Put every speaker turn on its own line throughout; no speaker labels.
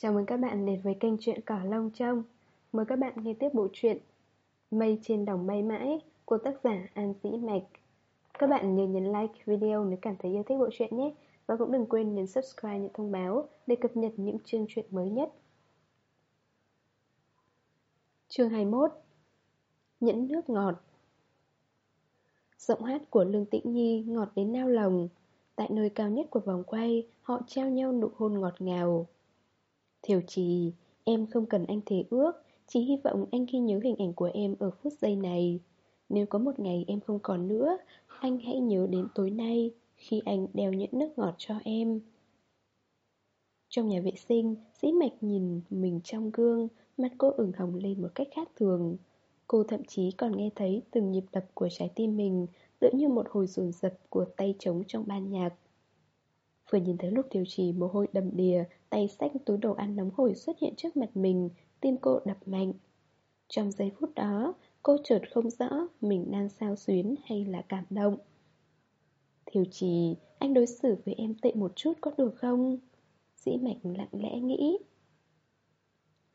Chào mừng các bạn đến với kênh truyện Cỏ Lông Trông. Mời các bạn nghe tiếp bộ truyện Mây trên đồng mây mãi của tác giả An Dĩ Mạch. Các bạn nhớ nhấn like video nếu cảm thấy yêu thích bộ truyện nhé. Và cũng đừng quên nhấn subscribe nhận thông báo để cập nhật những chương truyện mới nhất. Chương 21 Nhẫn nước ngọt. Giọng hát của Lương Tĩnh Nhi ngọt đến nao lòng. Tại nơi cao nhất của vòng quay, họ treo nhau nụ hôn ngọt ngào. Thiều trì, em không cần anh thề ước Chỉ hy vọng anh ghi nhớ hình ảnh của em ở phút giây này. Nếu có một ngày em không còn nữa Anh hãy nhớ đến tối nay Khi anh đeo nhẫn nước ngọt cho em. Trong nhà vệ sinh Dĩ mạch nhìn mình trong gương mắt cô ửng hồng lên một cách khác thường. Cô thậm chí còn nghe thấy từng nhịp đập của trái tim mình Tựa như một hồi rồn rập của tay trống trong ban nhạc. Vừa nhìn thấy lúc tiêu trì mồ hôi đầm đìa, Tay xách túi đồ ăn nóng hổi xuất hiện trước mặt mình, Tim cô đập mạnh. Trong giây phút đó, Cô chợt không rõ Mình đang sao xuyến hay là cảm động. Thiều trì, Anh đối xử với em tệ một chút có được không? Dĩ mạch lặng lẽ nghĩ.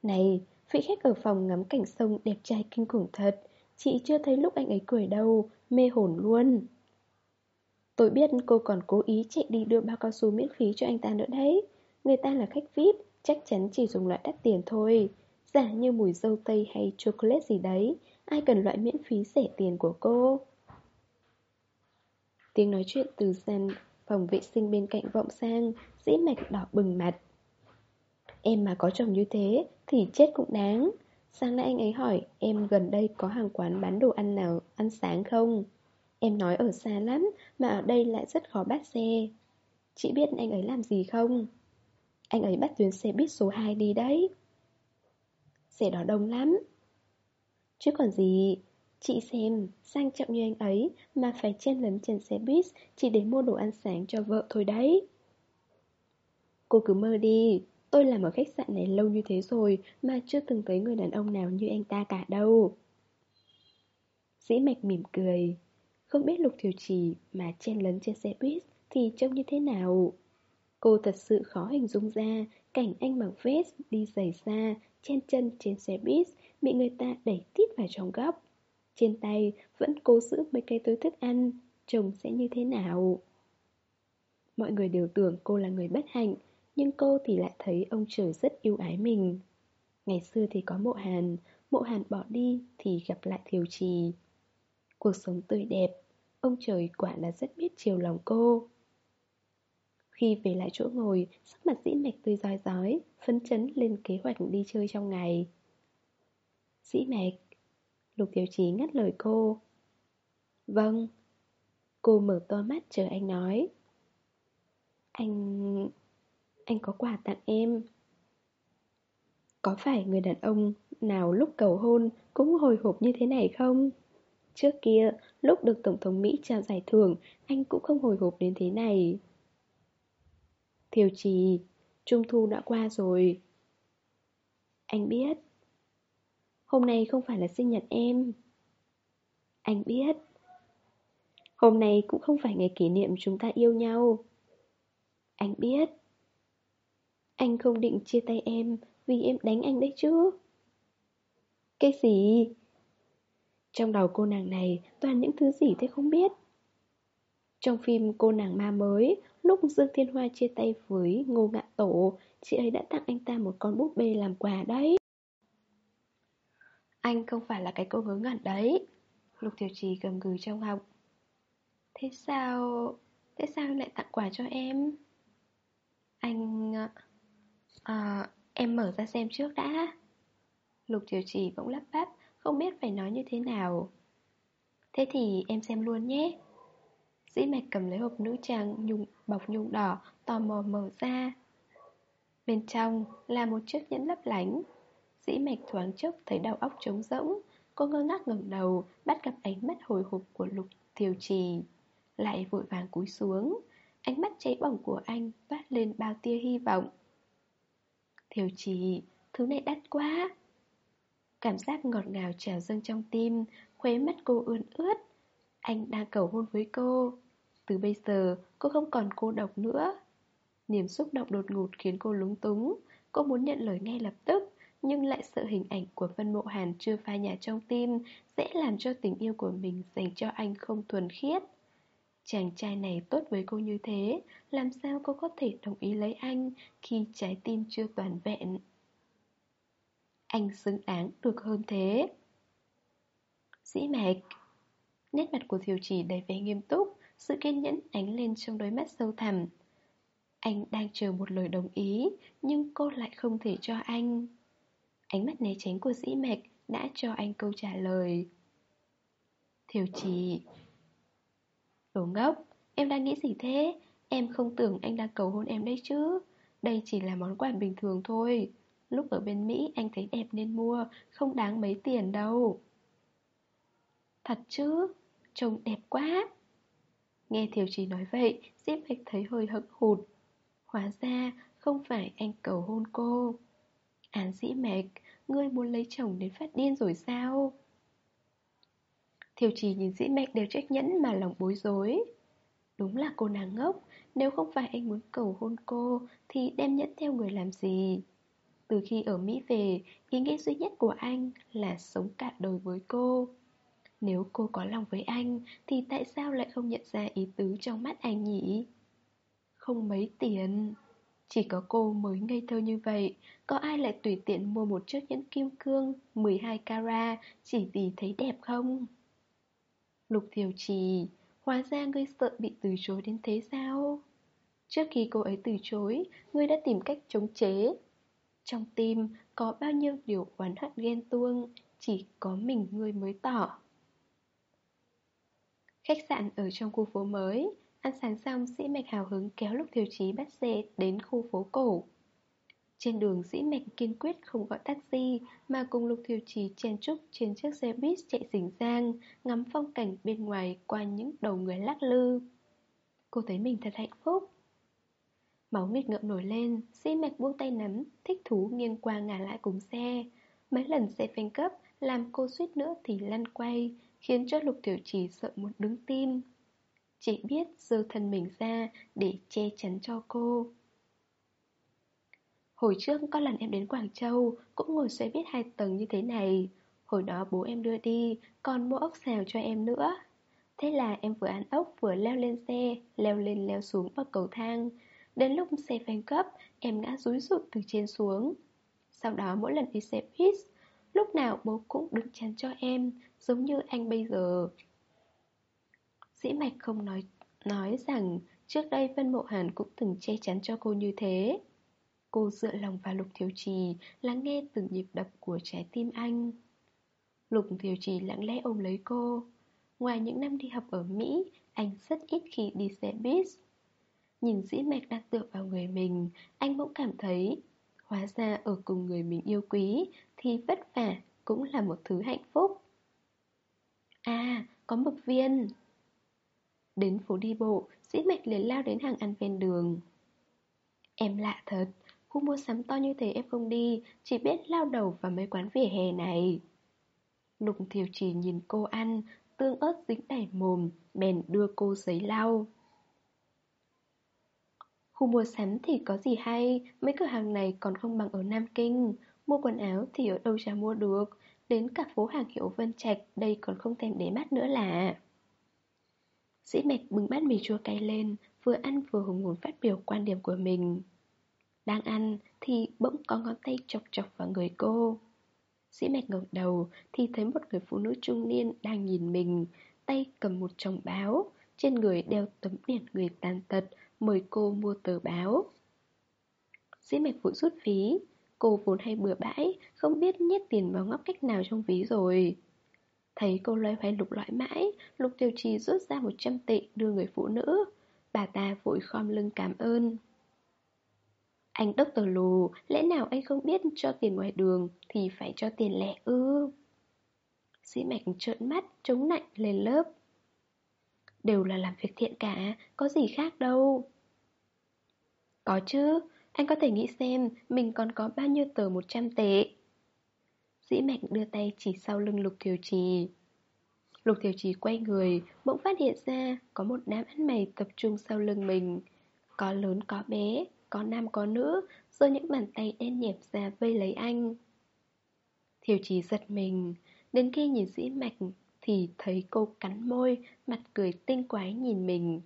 Này, Vị khách ở phòng ngắm cảnh sông đẹp trai kinh khủng thật, Chị chưa thấy lúc anh ấy cười đâu, Mê hồn luôn. Tôi biết cô còn cố ý chạy đi đưa bao cao su miễn phí cho anh ta nữa đấy. Người ta là khách VIP, Chắc chắn chỉ dùng loại đắt tiền thôi. Giả như mùi dâu tây hay chocolate gì đấy, Ai cần loại miễn phí rẻ tiền của cô? Tiếng nói chuyện từ gian phòng vệ sinh bên cạnh vọng sang Dĩ mạch đỏ bừng mặt. Em mà có chồng như thế Thì chết cũng đáng. Sáng nay anh ấy hỏi Em gần đây có hàng quán bán đồ ăn nào, ăn sáng không? Em nói ở xa lắm Mà ở đây lại rất khó bắt xe. Chị biết anh ấy làm gì không? Anh ấy bắt tuyến xe buýt số 2 đi đấy. Xe đó đông lắm. Chứ còn gì Chị xem, sang trọng như anh ấy Mà phải chen lấn trên xe buýt Chỉ để mua đồ ăn sáng cho vợ thôi đấy. Cô cứ mơ đi Tôi làm ở khách sạn này lâu như thế rồi Mà chưa từng thấy người đàn ông nào như anh ta cả đâu. Dĩ mạch mỉm cười. Không biết lục Thiểu trì mà chen lấn trên xe buýt Thì trông như thế nào? Cô thật sự khó hình dung ra Cảnh anh mặc vest, đi giày xa Chen chân trên xe buýt Bị người ta đẩy tít vào trong góc. Trên tay vẫn cố giữ mấy cây túi thức ăn Trông sẽ như thế nào? Mọi người đều tưởng cô là người bất hạnh nhưng cô thì lại thấy ông trời rất yêu ái mình. Ngày xưa thì có mộ hàn Mộ hàn bỏ đi thì gặp lại thiều trì. Cuộc sống tươi đẹp, Ông trời quả là rất biết chiều lòng cô. Khi về lại chỗ ngồi, Sắc mặt dĩ mạch tươi rói rói, Phấn chấn lên kế hoạch đi chơi trong ngày. Dĩ mạch, Lục tiểu trí ngắt lời cô. Vâng. Cô mở to mắt chờ anh nói. Anh anh có quà tặng em. Có phải người đàn ông nào lúc cầu hôn cũng hồi hộp như thế này không? Trước kia, lúc được Tổng thống Mỹ trao giải thưởng, anh cũng không hồi hộp đến thế này. Thiều trì, Trung Thu đã qua rồi. Anh biết. Hôm nay không phải là sinh nhật em. Anh biết. Hôm nay cũng không phải ngày kỷ niệm chúng ta yêu nhau. Anh biết. Anh không định chia tay em vì em đánh anh đấy chứ Cái gì? Trong đầu cô nàng này toàn những thứ gì thế không biết. Trong phim cô nàng ma mới Lúc Dương Thiên Hoa chia tay với Ngô Ngạn Tổ Chị ấy đã tặng anh ta một con búp bê làm quà đấy. Anh không phải là cái cô ngớ ngẩn đấy. Lục Tiểu Trì cầm gừ trong họng Thế sao... Thế sao anh lại tặng quà cho em? Anh... À, à, em mở ra xem trước đã. Lục tiểu Trì bỗng lắp bắp. Không biết phải nói như thế nào. Thế thì em xem luôn nhé. Dĩ mạch cầm lấy hộp nữ trang nhung, bọc nhung đỏ Tò mò mở ra. Bên trong là một chiếc nhẫn lấp lánh. Dĩ mạch thoáng chốc thấy đầu óc trống rỗng. Cô ngơ ngác ngẩng đầu Bắt gặp ánh mắt hồi hộp của lục thiều trì. Lại vội vàng cúi xuống. Ánh mắt cháy bỏng của anh toát lên bao tia hy vọng. Thiều trì, thứ này đắt quá. Cảm giác ngọt ngào trào dâng trong tim, Khóe mắt cô ươn ướt. Anh đang cầu hôn với cô. Từ bây giờ, cô không còn cô độc nữa. Niềm xúc động đột ngột khiến cô lúng túng. Cô muốn nhận lời ngay lập tức, Nhưng lại sợ hình ảnh của Vân Mộ Hàn chưa phai nhạt trong tim Sẽ làm cho tình yêu của mình dành cho anh không thuần khiết. Chàng trai này tốt với cô như thế, Làm sao cô có thể đồng ý lấy anh Khi trái tim chưa toàn vẹn? Anh xứng đáng được hơn thế. Dĩ mạch Nét mặt của Thiều Chỉ đầy vẻ nghiêm túc Sự kiên nhẫn ánh lên trong đôi mắt sâu thẳm. Anh đang chờ một lời đồng ý Nhưng cô lại không thể cho anh. Ánh mắt né tránh của dĩ mạch Đã cho anh câu trả lời. Thiều Chỉ Đồ ngốc, em đang nghĩ gì thế? Em không tưởng anh đang cầu hôn em đấy chứ. Đây chỉ là món quà bình thường thôi. Lúc ở bên Mỹ, anh thấy đẹp nên mua, Không đáng mấy tiền đâu. Thật chứ, Trông đẹp quá. Nghe Thiều Trì nói vậy, Diệp Bạch thấy hơi hững hụt. Hóa ra, không phải anh cầu hôn cô. Án dĩ mạch, Ngươi muốn lấy chồng đến phát điên rồi sao? Thiều Trì nhìn dĩ mạch đều trách nhẫn mà lòng bối rối. Đúng là cô nàng ngốc, Nếu không phải anh muốn cầu hôn cô, Thì đem nhẫn theo người làm gì? Từ khi ở Mỹ về, Ý nghĩa duy nhất của anh là sống cả đời với cô. Nếu cô có lòng với anh, Thì tại sao lại không nhận ra ý tứ trong mắt anh nhỉ? Không mấy tiền. Chỉ có cô mới ngây thơ như vậy, Có ai lại tùy tiện mua một chiếc nhẫn kim cương 12 carat Chỉ vì thấy đẹp không? Lục thiều trì, Hóa ra ngươi sợ bị từ chối đến thế sao? Trước khi cô ấy từ chối, Ngươi đã tìm cách chống chế trong tim có bao nhiêu điều oán hận ghen tuông, Chỉ có mình ngươi mới tỏ. Khách sạn ở trong khu phố mới, Ăn sáng xong Dĩ Mạch hào hứng kéo Lục Thiều Chí bắt xe đến khu phố cổ. Trên đường Dĩ Mạch kiên quyết không gọi taxi, Mà cùng Lục Thiều Chí chen trúc trên chiếc xe buýt chạy rình rang, Ngắm phong cảnh bên ngoài qua những đầu người lắc lư. Cô thấy mình thật hạnh phúc. Máu nghịch ngợm nổi lên Dĩ Mạch buông tay nắm, Thích thú nghiêng qua ngả lại cùng xe. Mấy lần xe phanh cấp Làm cô suýt nữa thì lăn quay, Khiến cho Lục Tiểu Trì sợ muốn đứng tim. Chỉ biết giơ thân mình ra Để che chắn cho cô. Hồi trước có lần em đến Quảng Châu, Cũng ngồi xe buýt hai tầng như thế này. Hồi đó bố em đưa đi, Còn mua ốc xào cho em nữa. Thế là em vừa ăn ốc vừa leo lên xe, Leo lên leo xuống bậc cầu thang. Đến lúc xe phanh cấp Em ngã rúi rụi từ trên xuống. Sau đó mỗi lần đi xe buýt, Lúc nào bố cũng đứng chắn cho em, Giống như anh bây giờ. Dĩ mạch không nói Nói rằng Trước đây Vân Mộ Hàn cũng từng che chắn cho cô như thế. Cô dựa lòng vào Lục Thiếu Trì, Lắng nghe từng nhịp đập của trái tim anh. Lục Thiếu Trì lặng lẽ ôm lấy cô. Ngoài những năm đi học ở Mỹ, Anh rất ít khi đi xe buýt. Nhìn dĩ mạch đang tựa vào người mình Anh bỗng cảm thấy Hóa ra ở cùng người mình yêu quý Thì vất vả cũng là một thứ hạnh phúc. À, có mực viên. Đến phố đi bộ Dĩ mạch liền lao đến hàng ăn ven đường. Em lạ thật Khu mua sắm to như thế em không đi Chỉ biết lao đầu vào mấy quán vỉa hè này. Lục thiều chỉ nhìn cô ăn Tương ớt dính đầy mồm Bèn đưa cô giấy lau. Khu mua sắm thì có gì hay? Mấy cửa hàng này còn không bằng ở Nam Kinh. Mua quần áo thì ở đâu chả mua được? Đến cả phố hàng hiệu Vân Trạch, Đây còn không thèm để mắt nữa là. Dĩ mạch bưng bát mì chua cay lên, Vừa ăn vừa hùng hồn phát biểu quan điểm của mình. Đang ăn thì bỗng có ngón tay chọc chọc vào người cô. Dĩ mạch ngẩng đầu thì thấy một người phụ nữ trung niên đang nhìn mình, Tay cầm một chồng báo, Trên người đeo tấm biển người tàn tật Mời cô mua tờ báo. Dĩ mạch vội rút ví. Cô vốn hay bừa bãi, Không biết nhét tiền vào ngóc cách nào trong ví rồi. Thấy cô loay hoay lục loại mãi, Lục tiểu trì rút ra 100 tệ đưa người phụ nữ. Bà ta vội khom lưng cảm ơn. Anh đốc tờ lù, Lẽ nào anh không biết cho tiền ngoài đường Thì phải cho tiền lẻ ư? Sĩ mạch trợn mắt, Chống nạnh lên lớp. Đều là làm việc thiện cả Có gì khác đâu. Có chứ Anh có thể nghĩ xem Mình còn có bao nhiêu tờ 100 tệ. Dĩ mạnh đưa tay chỉ sau lưng Lục Thiều Trì. Lục Thiều Trì quay người Bỗng phát hiện ra Có một đám ăn mày tập trung sau lưng mình. Có lớn có bé có nam có nữ, rồi những bàn tay đen nhẹp ra vây lấy anh. Thiều trì giật mình, đến khi nhìn dĩ mạch thì thấy cô cắn môi, mặt cười tinh quái nhìn mình.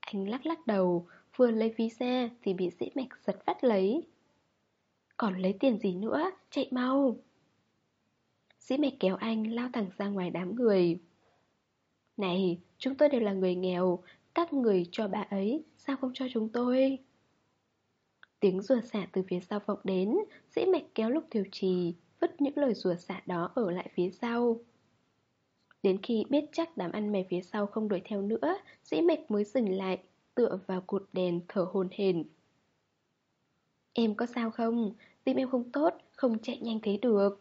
Anh lắc lắc đầu, vừa lấy ví ra thì bị dĩ mạch giật phát lấy. Còn lấy tiền gì nữa, chạy mau. Dĩ mạch kéo anh lao thẳng ra ngoài đám người. Này, chúng tôi đều là người nghèo, các người cho bà ấy, sao không cho chúng tôi? Tiếng rùa xả từ phía sau vọng đến, dĩ mạch kéo lúc thiểu trì, vứt những lời rùa xả đó ở lại phía sau. Đến khi biết chắc đám ăn mày phía sau không đuổi theo nữa, dĩ mệt mới dừng lại, tựa vào cột đèn thở hồn hển. Em có sao không? Tim em không tốt, không chạy nhanh thế được.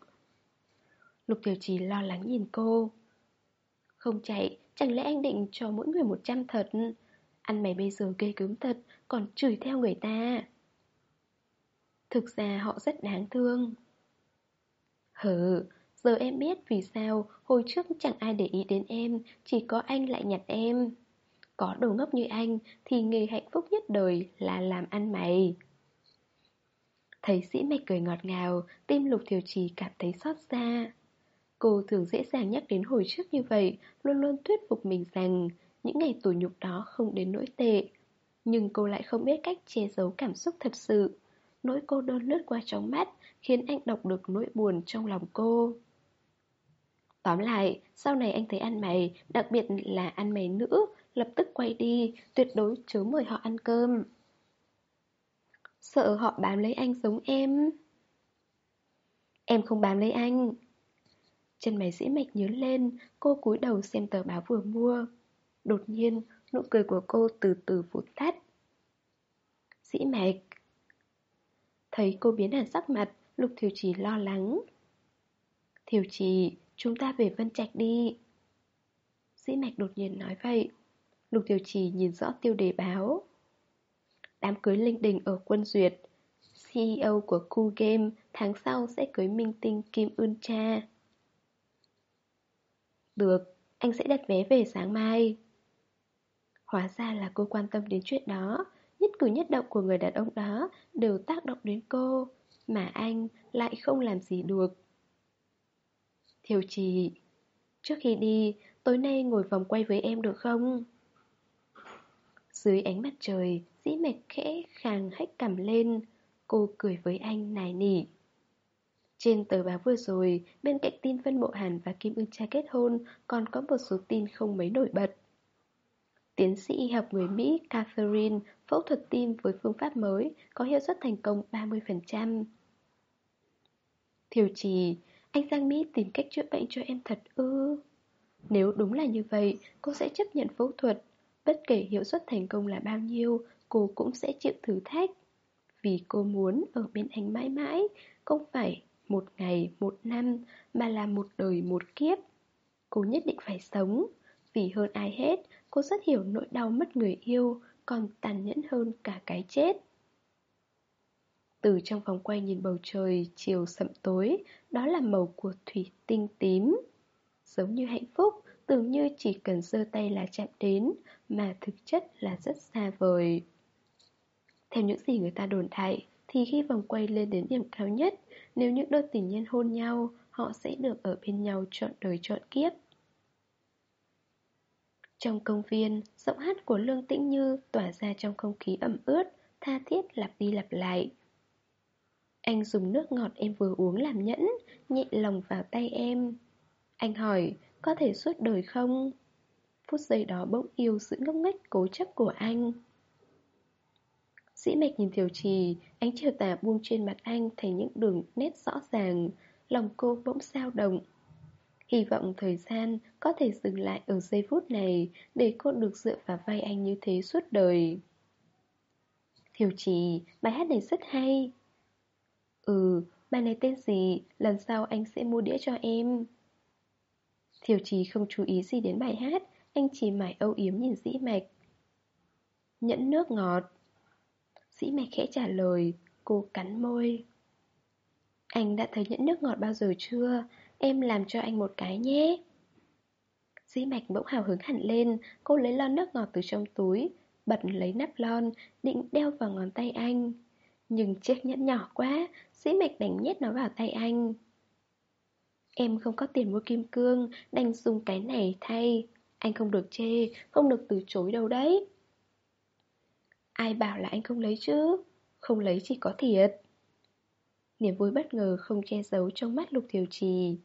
Lục Tiểu Trì lo lắng nhìn cô. Không chạy, chẳng lẽ anh định cho mỗi người một trăm thật? Ăn mày bây giờ ghê cứng thật, còn chửi theo người ta. Thực ra họ rất đáng thương. Hừ, giờ em biết vì sao hồi trước chẳng ai để ý đến em, chỉ có anh lại nhặt em. Có đồ ngốc như anh thì nghề hạnh phúc nhất đời là làm ăn mày. Thấy sĩ mạch cười ngọt ngào, tim lục thiểu trì cảm thấy xót xa. Cô thường dễ dàng nhắc đến hồi trước như vậy, luôn luôn thuyết phục mình rằng những ngày tủi nhục đó không đến nỗi tệ. Nhưng cô lại không biết cách che giấu cảm xúc thật sự. Nỗi cô đơn lướt qua trong mắt, khiến anh đọc được nỗi buồn trong lòng cô. Tóm lại, sau này anh thấy ăn mày, đặc biệt là ăn mày nữ, lập tức quay đi, tuyệt đối chớ mời họ ăn cơm. Sợ họ bám lấy anh giống em. Em không bám lấy anh. Chân mày dĩ mạch nhớ lên, cô cúi đầu xem tờ báo vừa mua. Đột nhiên, nụ cười của cô từ từ vụt tắt. Dĩ mạch Thấy cô biến hẳn sắc mặt, Lục Thiều Trì lo lắng. Thiều Trì, chúng ta về Vân Trạch đi. Dĩ mạch đột nhiên nói vậy. Lục tiểu Trì nhìn rõ tiêu đề báo. Đám cưới linh đình ở quân duyệt. CEO của Cool Game tháng sau sẽ cưới minh tinh Kim Ưn Cha. Được, anh sẽ đặt vé về sáng mai. Hóa ra là cô quan tâm đến chuyện đó Nhất cử nhất động của người đàn ông đó đều tác động đến cô Mà anh lại không làm gì được Thiều trì Trước khi đi, tối nay ngồi vòng quay với em được không? Dưới ánh mặt trời, dĩ mệt khẽ khàng hách cằm lên Cô cười với anh nài nỉ trên tờ báo vừa rồi, bên cạnh tin Vân Mộ Hàn và Kim Ưng Cha kết hôn, còn có một số tin không mấy nổi bật. Tiến sĩ y học người Mỹ Catherine phẫu thuật tim với phương pháp mới có hiệu suất thành công 30%. Thiều trì, anh Giang Mỹ tìm cách chữa bệnh cho em thật ư. Nếu đúng là như vậy, cô sẽ chấp nhận phẫu thuật. Bất kể hiệu suất thành công là bao nhiêu, cô cũng sẽ chịu thử thách. Vì cô muốn ở bên anh mãi mãi, không phải một ngày, một năm, mà là một đời, một kiếp. Cô nhất định phải sống. Vì hơn ai hết, cô rất hiểu nỗi đau mất người yêu, còn tàn nhẫn hơn cả cái chết. Từ trong vòng quay nhìn bầu trời chiều sậm tối, đó là màu của thủy tinh tím. Giống như hạnh phúc, tưởng như chỉ cần giơ tay là chạm đến, mà thực chất là rất xa vời. Theo những gì người ta đồn đại, thì khi vòng quay lên đến điểm cao nhất, nếu những đôi tình nhân hôn nhau, họ sẽ được ở bên nhau trọn đời trọn kiếp. Trong công viên, giọng hát của Lương Tĩnh Như tỏa ra trong không khí ẩm ướt, tha thiết lặp đi lặp lại. Anh dùng nước ngọt em vừa uống làm nhẫn, nhẹ lòng vào tay em. Anh hỏi, có thể suốt đời không? Phút giây đó bỗng yêu sự ngốc nghếch cố chấp của anh. Sĩ mạch nhìn Thiều Trì, ánh chiều tà buông trên mặt anh thành những đường nét rõ ràng, lòng cô bỗng sao động. Hy vọng thời gian có thể dừng lại ở giây phút này để cô được dựa vào vai anh như thế suốt đời. Thiều trì, bài hát này rất hay. Ừ, bài này tên gì, lần sau anh sẽ mua đĩa cho em. Thiều trì không chú ý gì đến bài hát, anh chỉ mải âu yếm nhìn dĩ mạch. Nhẫn nước ngọt. Dĩ mạch khẽ trả lời, cô cắn môi. Anh đã thấy nhẫn nước ngọt bao giờ chưa? Em làm cho anh một cái nhé Dĩ mạch bỗng hào hứng hẳn lên Cô lấy lon nước ngọt từ trong túi bật lấy nắp lon, định đeo vào ngón tay anh. Nhưng chiếc nhẫn nhỏ quá, Sĩ mạch đánh nhét nó vào tay anh. Em không có tiền mua kim cương, đành dùng cái này thay. Anh không được chê, không được từ chối đâu đấy. Ai bảo là anh không lấy chứ? Không lấy chỉ có thiệt. Niềm vui bất ngờ không che giấu trong mắt Lục Thiều Trì.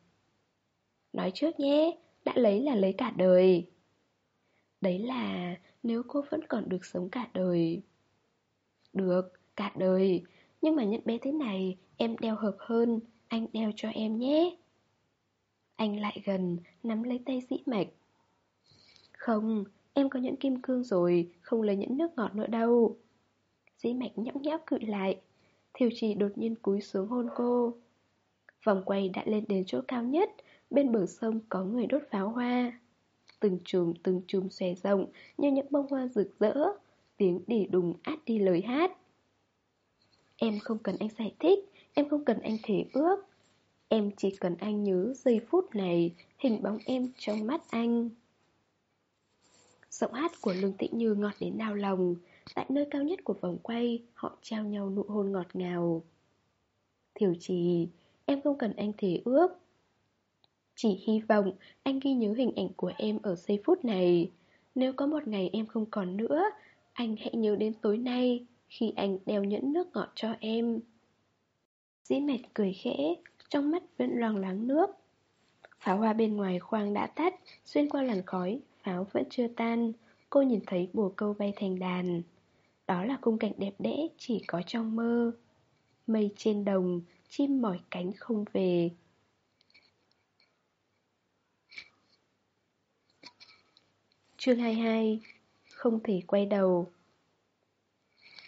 Nói trước nhé, đã lấy là lấy cả đời. Đấy là nếu cô vẫn còn được sống cả đời. Được, cả đời. Nhưng mà nhận bé thế này, em đeo hợp hơn, anh đeo cho em nhé. Anh lại gần, nắm lấy tay dĩ mạch. Không, em có nhẫn kim cương rồi, không lấy nhẫn nước ngọt nữa đâu. Dĩ mạch nhõng nhẽo cự lại. Thiều trì đột nhiên cúi xuống hôn cô. Vòng quay đã lên đến chỗ cao nhất, bên bờ sông có người đốt pháo hoa. Từng chùm từng chùm xòe rộng như những bông hoa rực rỡ, tiếng đỉ đùng át đi lời hát. Em không cần anh giải thích, em không cần anh thể ước. Em chỉ cần anh nhớ giây phút này, hình bóng em trong mắt anh. Giọng hát của Lương Tĩnh Như ngọt đến đau lòng. Tại nơi cao nhất của vòng quay Họ trao nhau nụ hôn ngọt ngào. Thiểu trì Em không cần anh thể ước. Chỉ hy vọng Anh ghi nhớ hình ảnh của em ở giây phút này. Nếu có một ngày em không còn nữa Anh hãy nhớ đến tối nay. Khi anh đeo nhẫn nước ngọt cho em. Dĩ mệt cười khẽ, Trong mắt vẫn loang láng nước. Pháo hoa bên ngoài khoang đã tắt, Xuyên qua làn khói, Pháo vẫn chưa tan. Cô nhìn thấy bồ câu bay thành đàn. Đó là khung cảnh đẹp đẽ chỉ có trong mơ. Mây trên đồng, Chim mỏi cánh không về. Chương 22 Không thể quay đầu.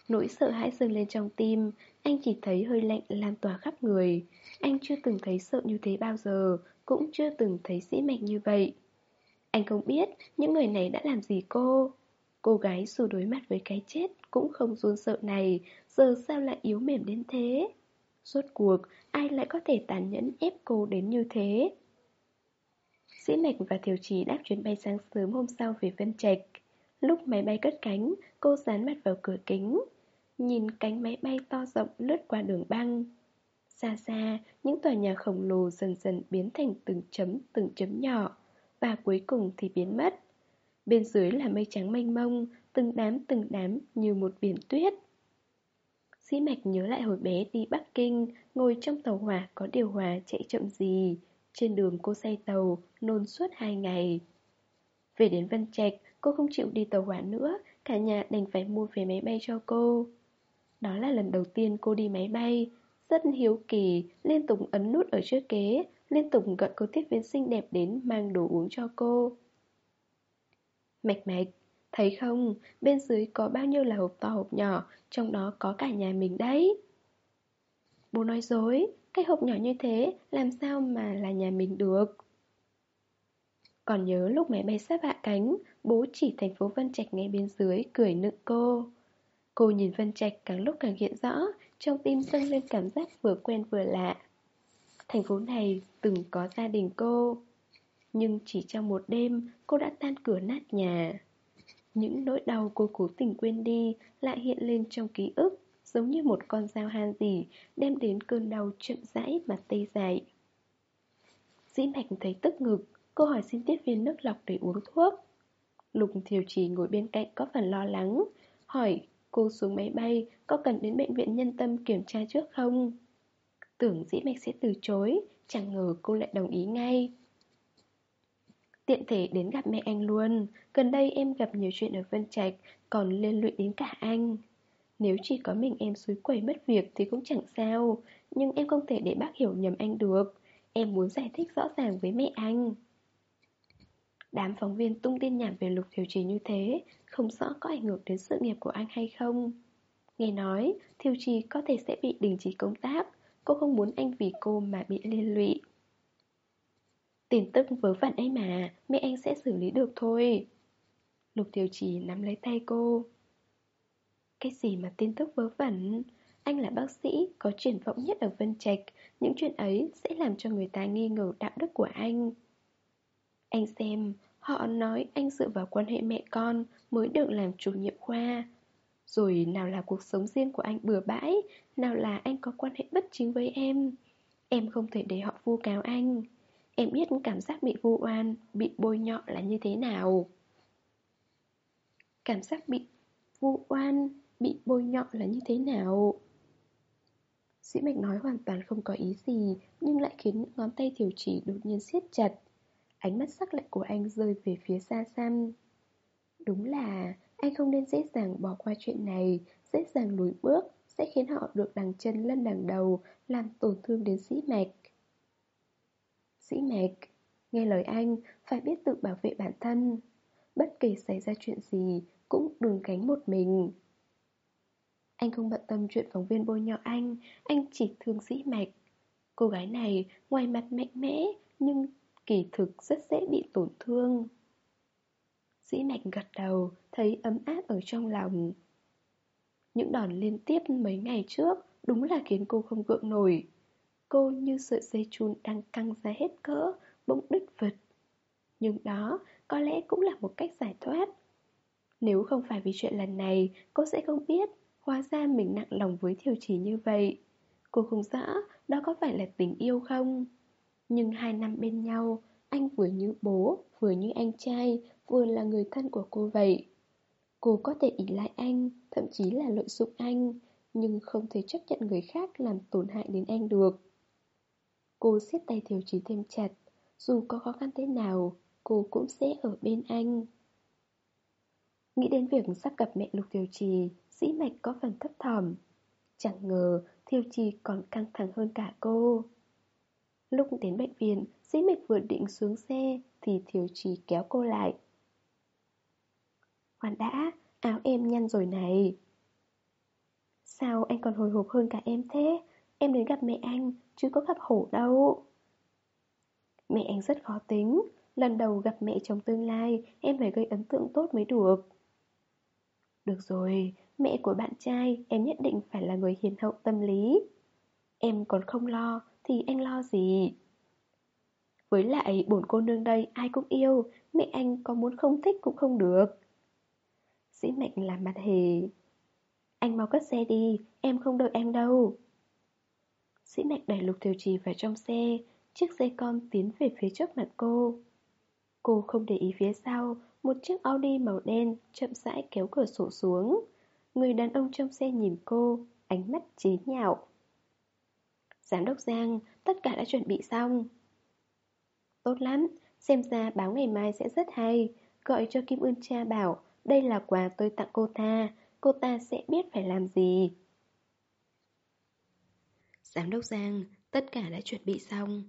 Nỗi sợ hãi dâng lên trong tim. Anh chỉ thấy hơi lạnh lan tỏa khắp người. Anh chưa từng thấy sợ như thế bao giờ, Cũng chưa từng thấy sĩ mạch như vậy. Anh không biết những người này đã làm gì cô. Cô gái dù đối mặt với cái chết Cũng không run sợ này, Giờ sao lại yếu mềm đến thế? Rốt cuộc, ai lại có thể tàn nhẫn ép cô đến như thế? Sĩ Mạch và Thiều Trì đáp chuyến bay sáng sớm hôm sau về Vân Trạch. Lúc máy bay cất cánh, Cô dán mặt vào cửa kính. Nhìn cánh máy bay to rộng lướt qua đường băng Xa xa, những tòa nhà khổng lồ dần dần biến thành từng chấm từng chấm nhỏ và cuối cùng thì biến mất. Bên dưới là mây trắng mênh mông, từng đám từng đám như một biển tuyết. Sĩ Mạch nhớ lại hồi bé đi Bắc Kinh, ngồi trong tàu hỏa có điều hòa chạy chậm gì. Trên đường cô say tàu, nôn suốt hai ngày. Về đến Vân Trạch, cô không chịu đi tàu hỏa nữa, cả nhà đành phải mua vé máy bay cho cô. Đó là lần đầu tiên cô đi máy bay, rất hiếu kỳ, liên tục ấn nút ở trước kế, liên tục gọi cô tiếp viên xinh đẹp đến mang đồ uống cho cô. Mạch mạch, thấy không, bên dưới có bao nhiêu là hộp to hộp nhỏ, trong đó có cả nhà mình đấy. Bố nói dối, cái hộp nhỏ như thế, làm sao mà là nhà mình được? Còn nhớ lúc máy bay sắp hạ cánh, bố chỉ thành phố Vân Trạch ngay bên dưới, cười nựng cô. Cô nhìn Vân Trạch càng lúc càng hiện rõ, trong tim dâng lên cảm giác vừa quen vừa lạ. Thành phố này từng có gia đình cô Nhưng chỉ trong một đêm cô đã tan cửa nát nhà. Những nỗi đau cô cố tình quên đi lại hiện lên trong ký ức Giống như một con dao han dỉ đem đến cơn đau chậm rãi mà tê dại. Dĩ mạch thấy tức ngực Cô hỏi xin tiếp viên nước lọc để uống thuốc. Lục thiều trì ngồi bên cạnh có phần lo lắng Hỏi cô xuống máy bay, có cần đến bệnh viện nhân tâm kiểm tra trước không? Tưởng dĩ mạch sẽ từ chối, Chẳng ngờ cô lại đồng ý ngay. Tiện thể đến gặp mẹ anh luôn. Gần đây em gặp nhiều chuyện ở Vân Trạch, Còn liên lụy đến cả anh. Nếu chỉ có mình em suối quẩy mất việc Thì cũng chẳng sao, Nhưng em không thể để bác hiểu nhầm anh được. Em muốn giải thích rõ ràng với mẹ anh. Đám phóng viên tung tin nhảm về lục thiểu trì như thế, Không rõ có ảnh hưởng đến sự nghiệp của anh hay không. Nghe nói thiếu trì có thể sẽ bị đình chỉ công tác, Cô không muốn anh vì cô mà bị liên lụy. Tin tức vớ vẩn ấy mà, Mẹ anh sẽ xử lý được thôi. Lục thiếu trì nắm lấy tay cô. Cái gì mà tin tức vớ vẩn? Anh là bác sĩ, Có triển vọng nhất ở Vân Trạch Những chuyện ấy sẽ làm cho người ta nghi ngờ đạo đức của anh. Anh xem Họ nói anh dựa vào quan hệ mẹ con mới được làm chủ nhiệm khoa. Rồi nào là cuộc sống riêng của anh bừa bãi, nào là anh có quan hệ bất chính với em. Em không thể để họ vu cáo anh. Em biết cảm giác bị vu oan, bị bôi nhọ là như thế nào. Cảm giác bị vu oan, bị bôi nhọ là như thế nào? Sĩ Mạch nói hoàn toàn không có ý gì, nhưng lại khiến những ngón tay thiểu chỉ đột nhiên siết chặt. Ánh mắt sắc lạnh của anh rơi về phía xa xăm. Đúng là anh không nên dễ dàng bỏ qua chuyện này, dễ dàng lùi bước, sẽ khiến họ được đằng chân lân đằng đầu, làm tổn thương đến sĩ mạch. Sĩ mạch, nghe lời anh, phải biết tự bảo vệ bản thân. Bất kể xảy ra chuyện gì, cũng đừng gánh một mình. Anh không bận tâm chuyện phóng viên bôi nhọ anh, anh chỉ thương sĩ mạch. Cô gái này ngoài mặt mạnh mẽ, nhưng kỳ thực rất dễ bị tổn thương. Dĩ mạch gật đầu, thấy ấm áp ở trong lòng. Những đòn liên tiếp mấy ngày trước đúng là khiến cô không gượng nổi. Cô như sợi dây chun đang căng ra hết cỡ, bỗng đứt vật. Nhưng đó có lẽ cũng là một cách giải thoát. Nếu không phải vì chuyện lần này, cô sẽ không biết Hóa ra mình nặng lòng với thiều chỉ như vậy Cô không rõ đó có phải là tình yêu không nhưng hai năm bên nhau Anh vừa như bố, vừa như anh trai Vừa là người thân của cô vậy. Cô có thể ỉ lại anh Thậm chí là lợi dụng anh Nhưng không thể chấp nhận người khác làm tổn hại đến anh được. Cô siết tay thiều chỉ thêm chặt Dù có khó khăn thế nào Cô cũng sẽ ở bên anh. Nghĩ đến việc sắp gặp mẹ Lục Thiều Trì Dĩ mạch có phần thấp thỏm. Chẳng ngờ Thiều Trì còn căng thẳng hơn cả cô. Lúc đến bệnh viện Dĩ mịch vừa định xuống xe Thì thiếu trì kéo cô lại. Khoan đã, Áo em nhăn rồi này. Sao anh còn hồi hộp hơn cả em thế? Em đến gặp mẹ anh Chứ có gặp hổ đâu. Mẹ anh rất khó tính, Lần đầu gặp mẹ trong tương lai, Em phải gây ấn tượng tốt mới được. Được rồi, Mẹ của bạn trai, em nhất định phải là người hiền hậu tâm lý. Em còn không lo thì anh lo gì? Với lại bổn cô nương đây ai cũng yêu Mẹ anh có muốn không thích cũng không được. Sĩ mệnh làm mặt hề. Anh mau cất xe đi Em không đợi anh đâu. Sĩ mệnh đẩy lục thiều trì vào trong xe Chiếc xe con tiến về phía trước mặt cô. Cô không để ý phía sau Một chiếc Audi màu đen chậm rãi kéo cửa sổ xuống. Người đàn ông trong xe nhìn cô, ánh mắt chế nhạo. Giám đốc Giang, tất cả đã chuẩn bị xong. Tốt lắm, xem ra báo ngày mai sẽ rất hay. Gọi cho Kim Ưn cha bảo, đây là quà tôi tặng cô ta, cô ta sẽ biết phải làm gì. Giám đốc Giang, tất cả đã chuẩn bị xong.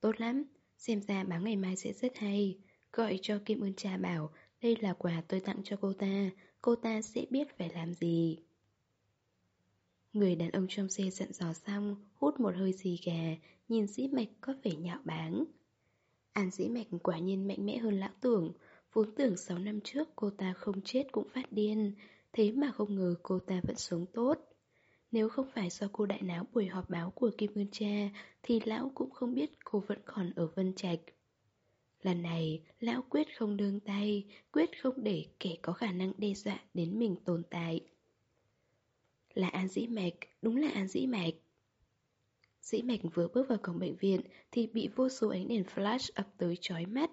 Tốt lắm, xem ra báo ngày mai sẽ rất hay. Gọi cho Kim Ưn cha bảo, đây là quà tôi tặng cho cô ta, cô ta sẽ biết phải làm gì. Người đàn ông trong xe dặn dò xong, hút một hơi xì gà, nhìn dĩ mạch có vẻ nhạo báng. An dĩ mạch quả nhiên mạnh mẽ hơn lão tưởng, vốn tưởng 6 năm trước cô ta không chết cũng phát điên, thế mà không ngờ cô ta vẫn sống tốt. Nếu không phải do cô đại náo buổi họp báo của Kim Ngân Cha, thì lão cũng không biết cô vẫn còn ở Vân Trạch. Lần này, lão quyết không đương tay, quyết không để kẻ có khả năng đe dọa đến mình tồn tại. Là An Dĩ Mạch, đúng là An Dĩ Mạch. Dĩ Mạch vừa bước vào cổng bệnh viện thì bị vô số ánh đèn flash ập tới chói mắt.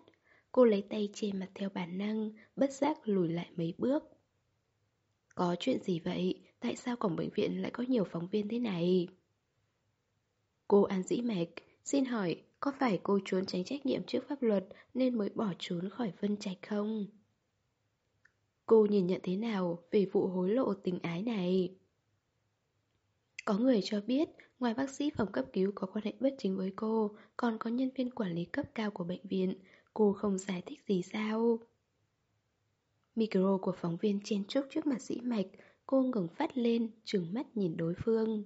Cô lấy tay che mặt theo bản năng, bất giác lùi lại mấy bước. Có chuyện gì vậy? Tại sao cổng bệnh viện lại có nhiều phóng viên thế này? Cô An Dĩ Mạch, xin hỏi có phải cô trốn tránh trách nhiệm trước pháp luật nên mới bỏ trốn khỏi Vân Trạch không? Cô nhìn nhận thế nào về vụ hối lộ tình ái này? Có người cho biết, ngoài bác sĩ phòng cấp cứu có quan hệ bất chính với cô, còn có nhân viên quản lý cấp cao của bệnh viện. Cô không giải thích gì sao? Micro của phóng viên chen chúc trước mặt sĩ mạch, cô ngừng phát lên, trừng mắt nhìn đối phương.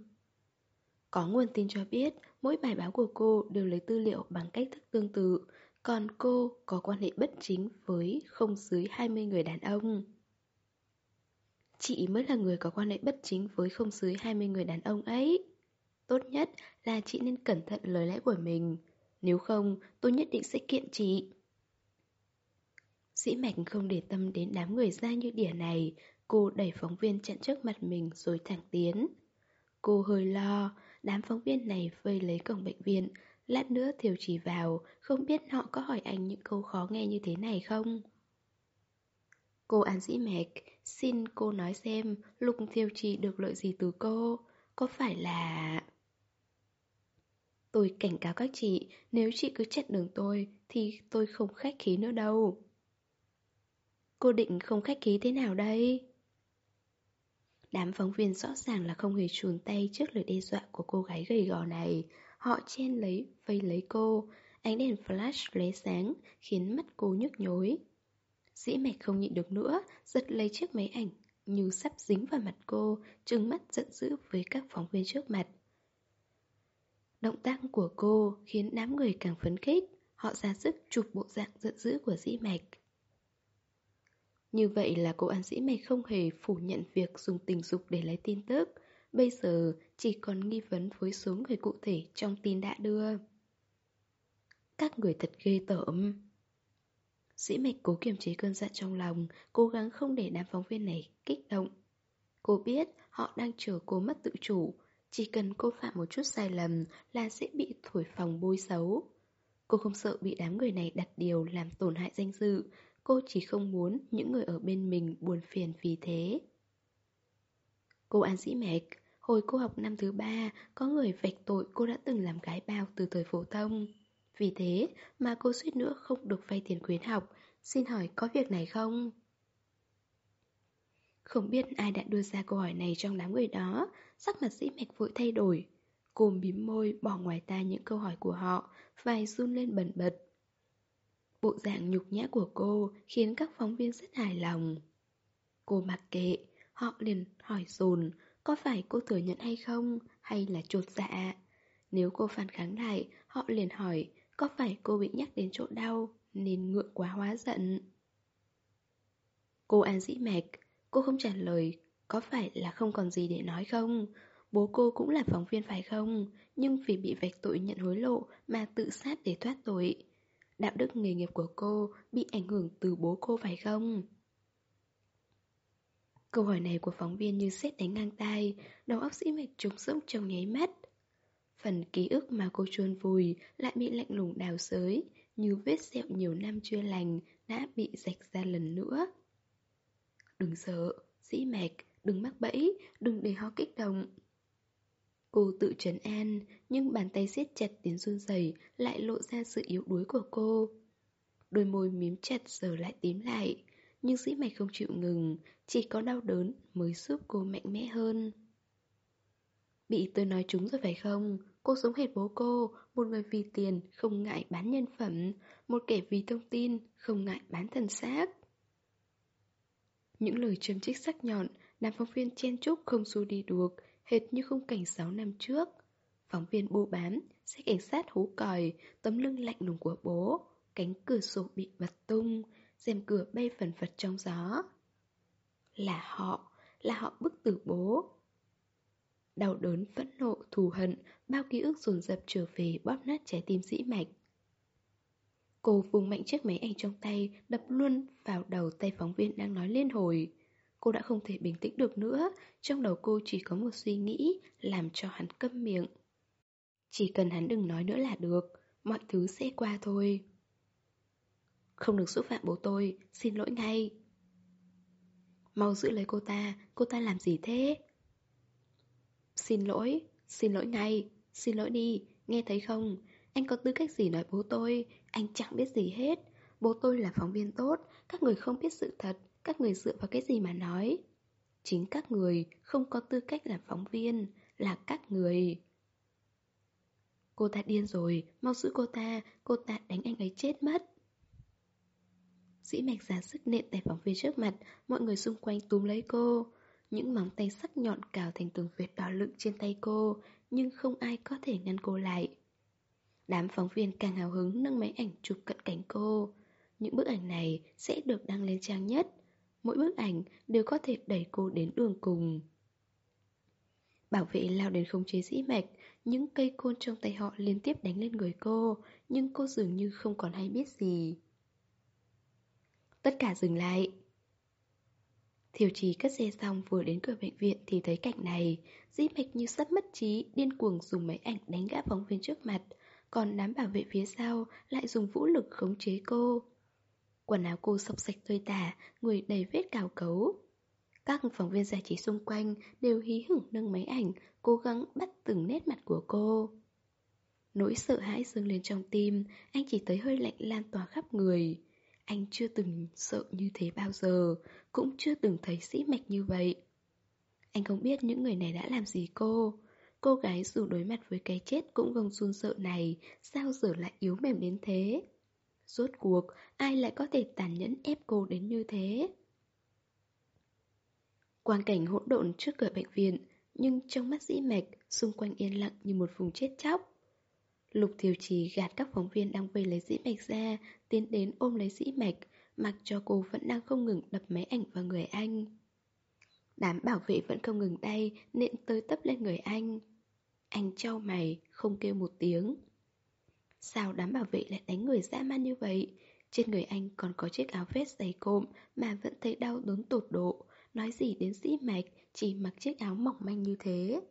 Có nguồn tin cho biết mỗi bài báo của cô đều lấy tư liệu bằng cách thức tương tự, còn cô có quan hệ bất chính với không dưới 20 người đàn ông. Chị mới là người có quan hệ bất chính với không dưới 20 người đàn ông ấy. Tốt nhất là chị nên cẩn thận lời lẽ của mình. Nếu không, tôi nhất định sẽ kiện chị. sĩ mạch không để tâm đến đám người ra như đỉa này Cô đẩy phóng viên chặn trước mặt mình rồi thẳng tiến Cô hơi lo Đám phóng viên này vây lấy cổng bệnh viện Lát nữa Thiều chỉ vào Không biết họ có hỏi anh những câu khó nghe như thế này không Cô An Dĩ Mạch Xin cô nói xem Lục tiêu trì được lợi gì từ cô Có phải là... Tôi cảnh cáo các chị Nếu chị cứ chặn đường tôi Thì tôi không khách khí nữa đâu Cô định không khách khí thế nào đây? Đám phóng viên rõ ràng là không hề chuồn tay trước lời đe dọa của cô gái gầy gò này. Họ chen lấy, vây lấy cô. Ánh đèn flash lóe sáng, khiến mắt cô nhức nhối. Dĩ mạch không nhịn được nữa, giật lấy chiếc máy ảnh, như sắp dính vào mặt cô, trừng mắt giận dữ với các phóng viên trước mặt. Động tác của cô khiến đám người càng phấn khích, họ ra sức chụp bộ dạng giận dữ của dĩ mạch. Như vậy là cô An Dĩ Mạch không hề phủ nhận việc dùng tình dục để lấy tin tức. Bây giờ chỉ còn nghi vấn với số người cụ thể trong tin đã đưa. Các người thật ghê tởm. Dĩ Mạch cố kiềm chế cơn giận trong lòng, cố gắng không để đám phóng viên này kích động. Cô biết họ đang chờ cô mất tự chủ, chỉ cần cô phạm một chút sai lầm là sẽ bị thổi phòng bôi xấu. Cô không sợ bị đám người này đặt điều làm tổn hại danh dự, Cô chỉ không muốn những người ở bên mình buồn phiền vì thế. Cô An Dĩ Mạch, hồi cô học năm thứ ba, có người vạch tội cô đã từng làm gái bao từ thời phổ thông. Vì thế mà cô suýt nữa không được vay tiền khuyến học, xin hỏi có việc này không? Không biết ai đã đưa ra câu hỏi này trong đám người đó, sắc mặt dĩ mạch vội thay đổi. Cô bím môi bỏ ngoài tai những câu hỏi của họ, vài run lên bẩn bật. Bộ dạng nhục nhã của cô khiến các phóng viên rất hài lòng. Cô mặc kệ, họ liền hỏi dồn có phải cô thừa nhận hay không, hay là trột dạ. Nếu cô phản kháng lại, họ liền hỏi có phải cô bị nhắc đến chỗ đau nên ngượng quá hóa giận. Cô an dĩ mạch, cô không trả lời có phải là không còn gì để nói không? Bố cô cũng là phóng viên phải không? Nhưng vì bị vạch tội nhận hối lộ mà tự sát để thoát tội. Đạo đức nghề nghiệp của cô bị ảnh hưởng từ bố cô phải không? Câu hỏi này của phóng viên như xét đánh ngang tai, đầu óc sĩ mạch trúng rỗng trong nháy mắt. Phần ký ức mà cô chôn vùi lại bị lạnh lùng đào sới, như vết sẹo nhiều năm chưa lành đã bị rạch ra lần nữa. Đừng sợ, dĩ mạch, đừng mắc bẫy, đừng để họ kích động. Cô tự trấn an, nhưng bàn tay siết chặt đến run rẩy lại lộ ra sự yếu đuối của cô. Đôi môi mím chặt giờ lại tím lại, nhưng dĩ mạch không chịu ngừng, chỉ có đau đớn mới giúp cô mạnh mẽ hơn. Bị tôi nói trúng rồi phải không? Cô giống hệt bố cô, một người vì tiền không ngại bán nhân phẩm, một kẻ vì thông tin không ngại bán thần xác. Những lời châm trích sắc nhọn, nam phóng viên chen chúc không xu đi được, hệt như khung cảnh 6 năm trước. Phóng viên bô bám, xe cảnh sát hú còi, tấm lưng lạnh lùng của bố, cánh cửa sổ bị bật tung, rèm cửa bay phần phật trong gió. Là họ, là họ bức tử bố. Đau đớn, phẫn nộ, thù hận, bao ký ức dồn dập trở về bóp nát trái tim dĩ mạch. Cô vùng mạnh chiếc máy ảnh trong tay, đập luôn vào đầu tay phóng viên đang nói liên hồi. Cô đã không thể bình tĩnh được nữa, trong đầu cô chỉ có một suy nghĩ làm cho hắn câm miệng. Chỉ cần hắn đừng nói nữa là được, mọi thứ sẽ qua thôi. Không được xúc phạm bố tôi, xin lỗi ngay. Mau giữ lấy cô ta, cô ta làm gì thế? Xin lỗi, xin lỗi ngay, xin lỗi đi, nghe thấy không? Anh có tư cách gì nói bố tôi, anh chẳng biết gì hết. Bố tôi là phóng viên tốt, các người không biết sự thật, các người dựa vào cái gì mà nói? Chính các người không có tư cách làm phóng viên, là các người. Cô ta điên rồi, mau giữ cô ta, cô ta đánh anh ấy chết mất. Dĩ mạch giả sức nện tay phóng viên trước mặt, mọi người xung quanh túm lấy cô. Những móng tay sắc nhọn cào thành từng vệt đỏ lựng trên tay cô, nhưng không ai có thể ngăn cô lại. Đám phóng viên càng hào hứng nâng máy ảnh chụp cận cảnh cô. Những bức ảnh này sẽ được đăng lên trang nhất. Mỗi bức ảnh đều có thể đẩy cô đến đường cùng. Bảo vệ lao đến khống chế dĩ mạch, những cây côn trong tay họ liên tiếp đánh lên người cô, nhưng cô dường như không còn hay biết gì. Tất cả dừng lại. Thiều trì cất xe xong vừa đến cửa bệnh viện thì thấy cảnh này. Dĩ mạch như sắp mất trí, Điên cuồng dùng máy ảnh đánh gã phóng viên trước mặt. Còn đám bảo vệ phía sau Lại dùng vũ lực khống chế cô. Quần áo cô sọc sạch tơi tả, Người đầy vết cào cấu. Các phóng viên giải trí xung quanh Đều hí hửng nâng máy ảnh, Cố gắng bắt từng nét mặt của cô. Nỗi sợ hãi dâng lên trong tim, Anh chỉ thấy hơi lạnh lan tỏa khắp người anh chưa từng sợ như thế bao giờ, Cũng chưa từng thấy sĩ mạch như vậy. Anh không biết những người này đã làm gì cô. Cô gái dù đối mặt với cái chết cũng gồng run sợ này, Sao giờ lại yếu mềm đến thế? Rốt cuộc, ai lại có thể tàn nhẫn ép cô đến như thế? Quang cảnh hỗn độn trước cửa bệnh viện, Nhưng trong mắt dĩ mạch, Xung quanh yên lặng như một vùng chết chóc. Lục Thiều Trì gạt các phóng viên đang vây lấy dĩ mạch ra, tiến đến ôm lấy dĩ mạch, mặc cho cô vẫn đang không ngừng đập máy ảnh vào người anh. Đám bảo vệ vẫn không ngừng tay, nện tới tấp lên người anh. Anh trao mày, không kêu một tiếng. Sao đám bảo vệ lại đánh người dã man như vậy? Trên người anh còn có chiếc áo vest dày cộm mà vẫn thấy đau đớn tột độ. Nói gì đến dĩ mạch, chỉ mặc chiếc áo mỏng manh như thế.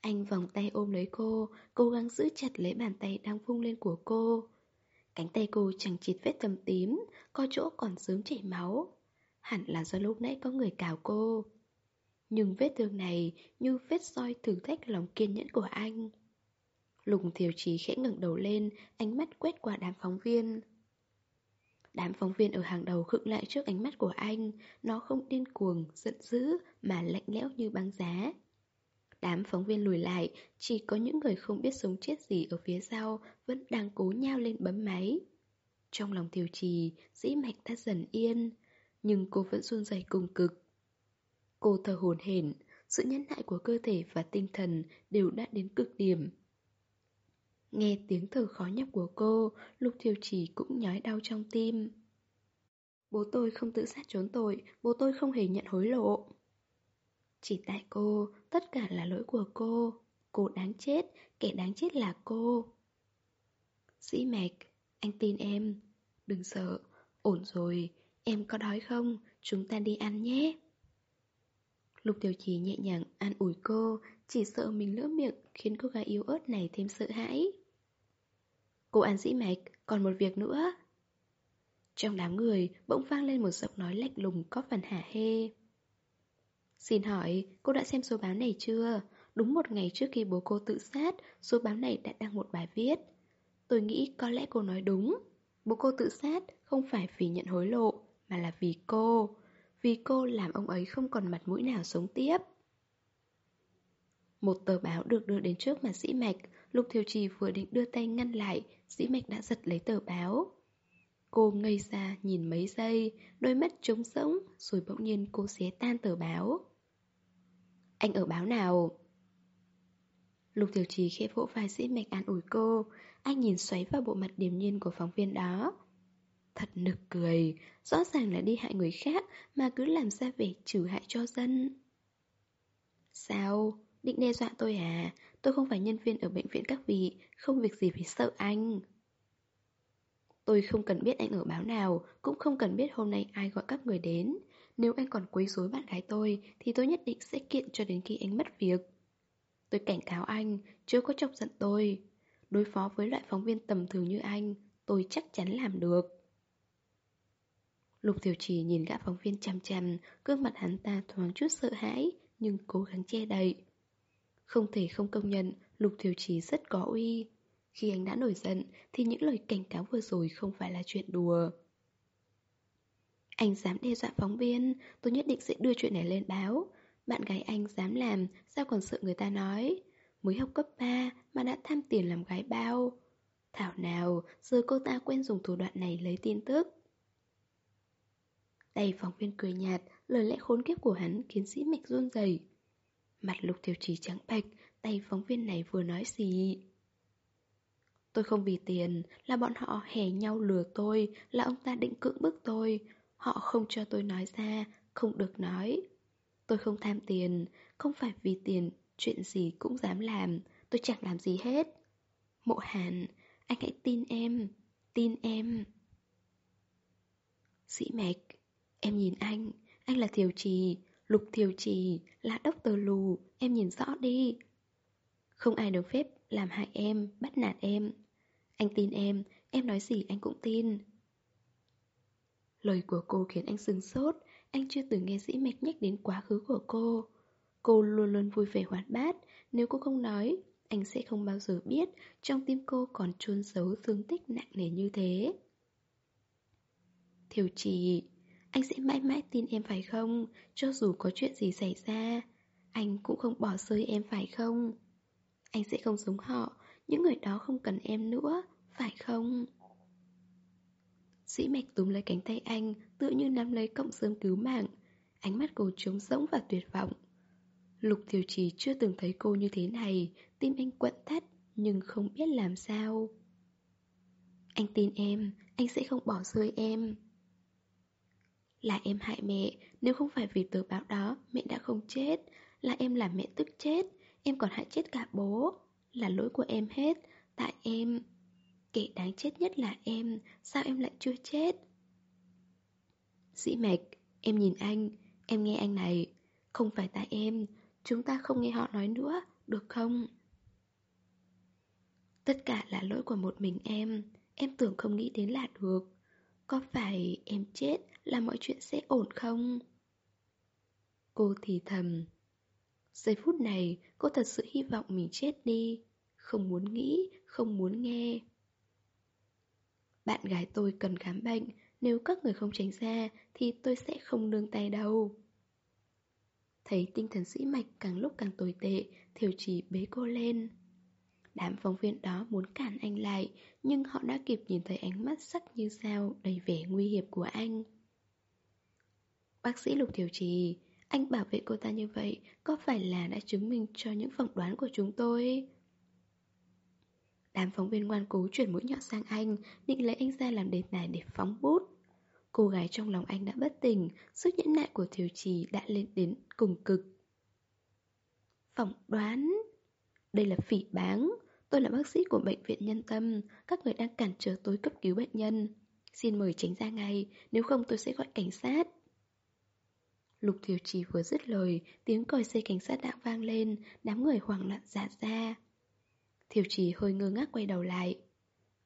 Anh vòng tay ôm lấy cô, cố gắng giữ chặt lấy bàn tay đang vung lên của cô. Cánh tay cô chẳng chịt vết thâm tím, có chỗ còn sớm chảy máu. Hẳn là do lúc nãy có người cào cô. Nhưng vết thương này như vết roi thử thách lòng kiên nhẫn của anh. Lùng thiểu trí khẽ ngẩng đầu lên, ánh mắt quét qua đám phóng viên. Đám phóng viên ở hàng đầu khựng lại trước ánh mắt của anh, nó không điên cuồng, giận dữ mà lạnh lẽo như băng giá. Đám phóng viên lùi lại, chỉ có những người không biết sống chết gì ở phía sau vẫn đang cố nhau lên bấm máy. Trong lòng tiểu trì, dĩ mạch đã dần yên, nhưng cô vẫn run rẩy cùng cực. Cô thở hồn hển, sự nhẫn nại của cơ thể và tinh thần đều đã đến cực điểm. Nghe tiếng thở khó nhọc của cô, Lục Thiều Chỉ cũng nhói đau trong tim. Bố tôi không tự sát trốn tội, bố tôi không hề nhận hối lộ. Chỉ tại cô, tất cả là lỗi của cô. Cô đáng chết, kẻ đáng chết là cô. Dĩ mạch, anh tin em. Đừng sợ, ổn rồi, em có đói không? Chúng ta đi ăn nhé. Lục tiểu trì nhẹ nhàng an ủi cô, chỉ sợ mình lỡ miệng khiến cô gái yếu ớt này thêm sợ hãi. Cô ăn dĩ mạch, còn một việc nữa. Trong đám người bỗng vang lên một giọng nói lạnh lùng có phần hả hê. Xin hỏi, cô đã xem số báo này chưa? Đúng một ngày trước khi bố cô tự sát, số báo này đã đăng một bài viết. Tôi nghĩ có lẽ cô nói đúng. Bố cô tự sát không phải vì nhận hối lộ, mà là vì cô. Vì cô làm ông ấy không còn mặt mũi nào sống tiếp. Một tờ báo được đưa đến trước mặt dĩ mạch, Lục Thiều Trì vừa định đưa tay ngăn lại, dĩ mạch đã giật lấy tờ báo. Cô ngây ra nhìn mấy giây, đôi mắt trống rỗng, rồi bỗng nhiên cô xé tan tờ báo. Anh ở báo nào? Lục Tiểu Trì khẽ vỗ vai dĩ mạch an ủi cô. Anh nhìn xoáy vào bộ mặt điềm nhiên của phóng viên đó. Thật nực cười. Rõ ràng là đi hại người khác Mà cứ làm ra vẻ trừ hại cho dân. Sao? Định đe dọa tôi à? Tôi không phải nhân viên ở bệnh viện các vị. Không việc gì phải sợ anh. Tôi không cần biết anh ở báo nào, Cũng không cần biết hôm nay ai gọi các người đến nếu anh còn quấy rối bạn gái tôi, Thì tôi nhất định sẽ kiện cho đến khi anh mất việc. Tôi cảnh cáo anh, Chưa có chọc giận tôi. Đối phó với loại phóng viên tầm thường như anh, Tôi chắc chắn làm được. Lục Tiểu Trì nhìn gã phóng viên chằm chằm, Gương mặt hắn ta thoáng chút sợ hãi, Nhưng cố gắng che đậy. Không thể không công nhận, Lục Tiểu Trì rất có uy. Khi anh đã nổi giận, Thì những lời cảnh cáo vừa rồi không phải là chuyện đùa anh dám đe dọa phóng viên, tôi nhất định sẽ đưa chuyện này lên báo. Bạn gái anh dám làm, sao còn sợ người ta nói. Mới học cấp 3 mà đã tham tiền làm gái bao. Thảo nào, giờ cô ta quen dùng thủ đoạn này lấy tin tức. Tay phóng viên cười nhạt, lời lẽ khốn kiếp của hắn khiến sĩ mạch run rẩy. Mặt lục thiểu trì trắng bạch, tay phóng viên này vừa nói gì. Tôi không vì tiền, là bọn họ hẻ nhau lừa tôi, là ông ta định cưỡng bức tôi, Họ không cho tôi nói ra, không được nói. Tôi không tham tiền, không phải vì tiền, chuyện gì cũng dám làm, tôi chẳng làm gì hết. Mộ Hàn, anh hãy tin em, tin em. Sĩ mạch Em nhìn anh Anh là Thiều Trì Lục Thiều Trì Là đốc tờ lù Em nhìn rõ đi Không ai được phép làm hại em Bắt nạt em Anh tin em Em nói gì anh cũng tin Lời của cô khiến anh sừng sốt, Anh chưa từng nghe dĩ mạch nhắc đến quá khứ của cô. Cô luôn luôn vui vẻ hoạt bát, Nếu cô không nói, Anh sẽ không bao giờ biết Trong tim cô còn chôn giấu thương tích nặng nề như thế. Thiều trì, Anh sẽ mãi mãi tin em phải không? Cho dù có chuyện gì xảy ra, Anh cũng không bỏ rơi em phải không? Anh sẽ không giống họ, Những người đó không cần em nữa, Phải không? Sĩ mạch túm lấy cánh tay anh tự như nắm lấy cộng sớm cứu mạng. Ánh mắt cô trống rỗng và tuyệt vọng. Lục Thiều Trì chưa từng thấy cô như thế này. Tim anh quặn thắt, Nhưng không biết làm sao. Anh tin em, Anh sẽ không bỏ rơi em. Là em hại mẹ, Nếu không phải vì tờ báo đó, Mẹ đã không chết. Là em làm mẹ tức chết, Em còn hại chết cả bố. Là lỗi của em hết, Tại em. Kẻ đáng chết nhất là em. Sao em lại chưa chết? Dĩ mạch, Em nhìn anh. Em nghe anh này. Không phải tại em. Chúng ta không nghe họ nói nữa. Được không? Tất cả là lỗi của một mình em. Em tưởng không nghĩ đến là được. Có phải em chết Là mọi chuyện sẽ ổn không? Cô thì thầm. Giây phút này, Cô thật sự hy vọng mình chết đi. Không muốn nghĩ, Không muốn nghe bạn gái tôi cần khám bệnh, nếu các người không tránh ra thì tôi sẽ không nương tay đâu. Thấy tinh thần sĩ mạch càng lúc càng tồi tệ, thiểu chỉ bế cô lên. Đám phóng viên đó muốn cản anh lại, nhưng họ đã kịp nhìn thấy ánh mắt sắc như sao đầy vẻ nguy hiểm của anh. Bác sĩ Lục Thiểu Trì, anh bảo vệ cô ta như vậy có phải là đã chứng minh cho những phỏng đoán của chúng tôi? Đám phóng viên ngoan cố chuyển mũi nhọn sang anh, Định lấy anh ra làm đề tài để phóng bút. Cô gái trong lòng anh đã bất tỉnh, Sức nhẫn nại của Thiều Trì đã lên đến cùng cực. Phỏng đoán, Đây là phỉ báng. Tôi là bác sĩ của bệnh viện nhân tâm, Các người đang cản trở tôi cấp cứu bệnh nhân. Xin mời tránh ra ngay, Nếu không tôi sẽ gọi cảnh sát. Lục Thiều Trì vừa dứt lời, Tiếng còi xe cảnh sát đã vang lên, Đám người hoảng loạn giả ra. Thiều trì hơi ngơ ngác quay đầu lại.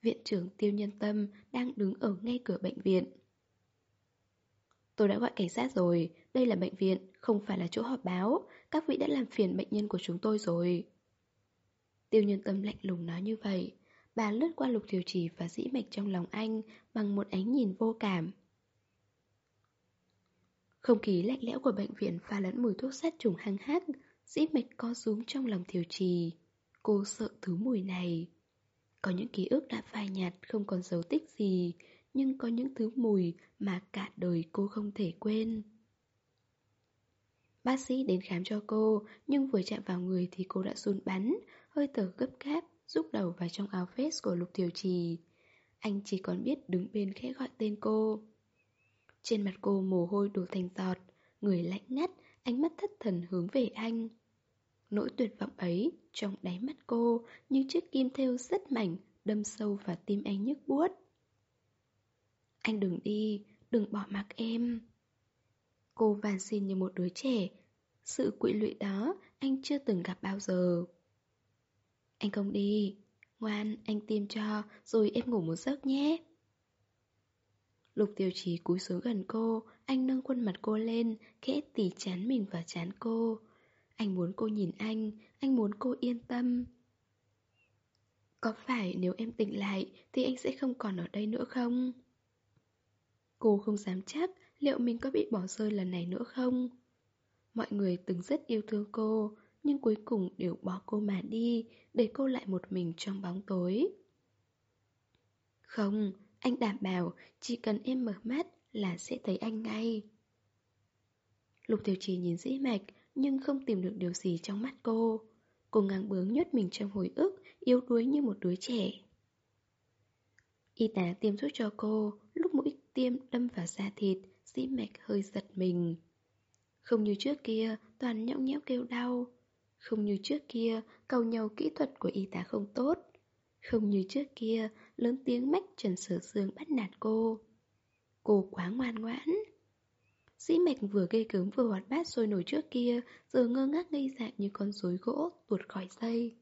Viện trưởng tiêu nhân tâm đang đứng ở ngay cửa bệnh viện. Tôi đã gọi cảnh sát rồi, đây là bệnh viện, không phải là chỗ họp báo. Các vị đã làm phiền bệnh nhân của chúng tôi rồi. Tiêu nhân tâm lạnh lùng nói như vậy. Bà lướt qua lục thiều trì và dĩ mạch trong lòng anh Bằng một ánh nhìn vô cảm. Không khí lạnh lẽo của bệnh viện pha lẫn mùi thuốc sát trùng hăng hắc Dĩ mạch co rúm trong lòng thiều trì. Cô sợ thứ mùi này. Có những ký ức đã phai nhạt, không còn dấu tích gì, Nhưng có những thứ mùi mà cả đời cô không thể quên. Bác sĩ đến khám cho cô, Nhưng vừa chạm vào người thì cô đã run bắn, Hơi thở gấp gáp, Rút đầu vào trong áo vest của Lục tiểu Trì. Anh chỉ còn biết đứng bên khẽ gọi tên cô. Trên mặt cô mồ hôi đổ thành giọt, Người lạnh ngắt, Ánh mắt thất thần hướng về anh. Nỗi tuyệt vọng ấy trong đáy mắt cô như chiếc kim thêu rất mảnh đâm sâu vào tim anh nhức buốt. Anh đừng đi, đừng bỏ mặc em. Cô van xin như một đứa trẻ. Sự quỵ lụy đó anh chưa từng gặp bao giờ. Anh không đi. Ngoan, anh tiêm cho, rồi em ngủ một giấc nhé. Lục tiêu chí cúi xuống gần cô, anh nâng khuôn mặt cô lên, khẽ tỉ chán mình vào chán cô. Anh muốn cô nhìn anh, anh muốn cô yên tâm. Có phải nếu em tỉnh lại thì anh sẽ không còn ở đây nữa không? Cô không dám chắc liệu mình có bị bỏ rơi lần này nữa không? Mọi người từng rất yêu thương cô, nhưng cuối cùng đều bỏ cô mà đi, để cô lại một mình trong bóng tối. Không, anh đảm bảo chỉ cần em mở mắt là sẽ thấy anh ngay. Lục Tiểu Trì nhìn dĩ mạch, nhưng không tìm được điều gì trong mắt cô. Cô ngang bướng nhốt mình trong hồi ức, yếu đuối như một đứa trẻ. Y tá tiêm thuốc cho cô, lúc mũi tiêm đâm vào da thịt, dĩ mạch hơi giật mình. Không như trước kia, toàn nhõng nhẽo kêu đau. Không như trước kia, cầu nhau kỹ thuật của y tá không tốt. Không như trước kia, lớn tiếng mách Trần Sở Dương bắt nạt cô. Cô quá ngoan ngoãn. Sĩ mạch vừa gây cứng vừa hoạt bát sôi nổi trước kia, giờ ngơ ngác ngây dại như con rối gỗ tuột khỏi dây.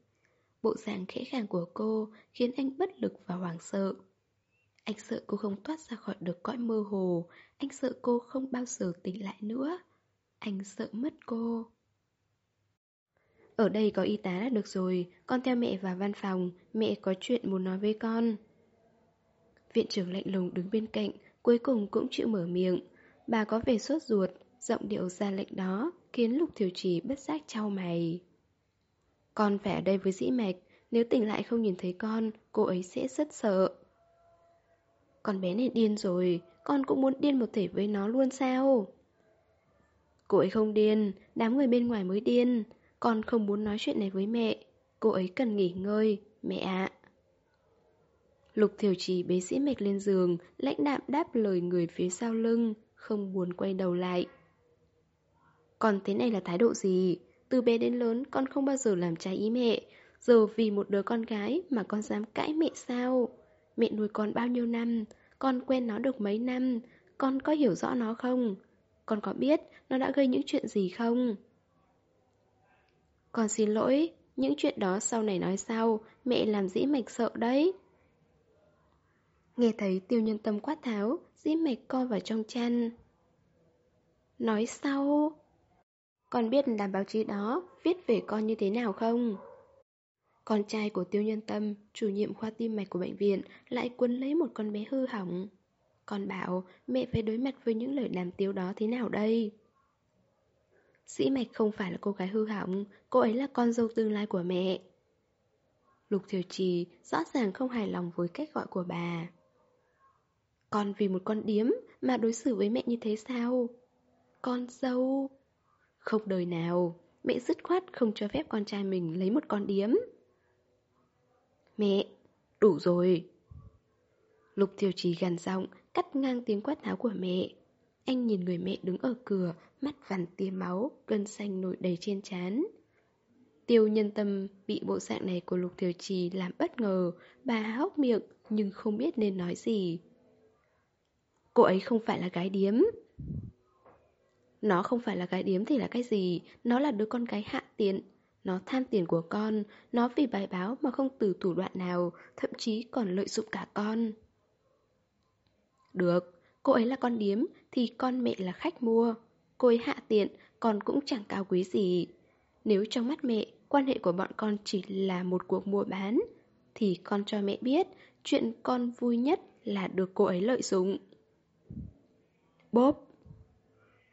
Bộ dạng khẽ khàng của cô khiến anh bất lực và hoảng sợ. Anh sợ cô không thoát ra khỏi được cõi mơ hồ, anh sợ cô không bao giờ tỉnh lại nữa. Anh sợ mất cô. Ở đây có y tá đã được rồi, con theo mẹ vào văn phòng, mẹ có chuyện muốn nói với con. Viện trưởng lạnh lùng đứng bên cạnh, cuối cùng cũng chịu mở miệng. Bà có vẻ sốt ruột, giọng điệu ra lệnh đó, khiến lục thiểu trì bất giác trao mày. Con phải ở đây với dĩ mạch, nếu tỉnh lại không nhìn thấy con, cô ấy sẽ rất sợ. Con bé này điên rồi, con cũng muốn điên một thể với nó luôn sao? Cô ấy không điên, đám người bên ngoài mới điên. Con không muốn nói chuyện này với mẹ. Cô ấy cần nghỉ ngơi, mẹ ạ. Lục Thiểu Trì bế sĩ mạch lên giường, lãnh đạm đáp lời người phía sau lưng, không muốn quay đầu lại. Còn thế này là thái độ gì? Từ bé đến lớn con không bao giờ làm trái ý mẹ, giờ vì một đứa con gái mà con dám cãi mẹ sao? Mẹ nuôi con bao nhiêu năm, con quen nó được mấy năm, con có hiểu rõ nó không? Con có biết nó đã gây những chuyện gì không? Con xin lỗi, những chuyện đó sau này nói sau, mẹ làm dĩ mạch sợ đấy. Nghe thấy tiêu nhân tâm quát tháo, dĩ mạch co vào trong chăn. Nói sau... Con biết làm báo chí đó viết về con như thế nào không? Con trai của tiêu nhân tâm, chủ nhiệm khoa tim mạch của bệnh viện, lại quấn lấy một con bé hư hỏng. Con bảo mẹ phải đối mặt với những lời đàm tiếu đó thế nào đây? Sĩ Mạch không phải là cô gái hư hỏng, cô ấy là con dâu tương lai của mẹ. Lục Thiều Trì rõ ràng không hài lòng với cách gọi của bà. Con vì một con điếm mà đối xử với mẹ như thế sao? Con dâu... Không đời nào, mẹ dứt khoát không cho phép con trai mình lấy một con điếm. Mẹ, đủ rồi. Lục Tiểu Trì gằn giọng, cắt ngang tiếng quát tháo của mẹ. Anh nhìn người mẹ đứng ở cửa, mắt vằn tia máu, cơn xanh nổi đầy trên trán. Tiêu nhân tâm bị bộ dạng này của Lục Tiểu Trì làm bất ngờ, bà hốc miệng nhưng không biết nên nói gì. Cô ấy không phải là gái điếm. Nó không phải là gái điếm thì là cái gì, nó là đứa con gái hạ tiện. Nó tham tiền của con, nó vì bài báo mà không từ thủ đoạn nào, thậm chí còn lợi dụng cả con. Được, cô ấy là con điếm thì con mẹ là khách mua. Cô ấy hạ tiện, con cũng chẳng cao quý gì. Nếu trong mắt mẹ, quan hệ của bọn con chỉ là một cuộc mua bán, thì con cho mẹ biết chuyện con vui nhất là được cô ấy lợi dụng. Bốp!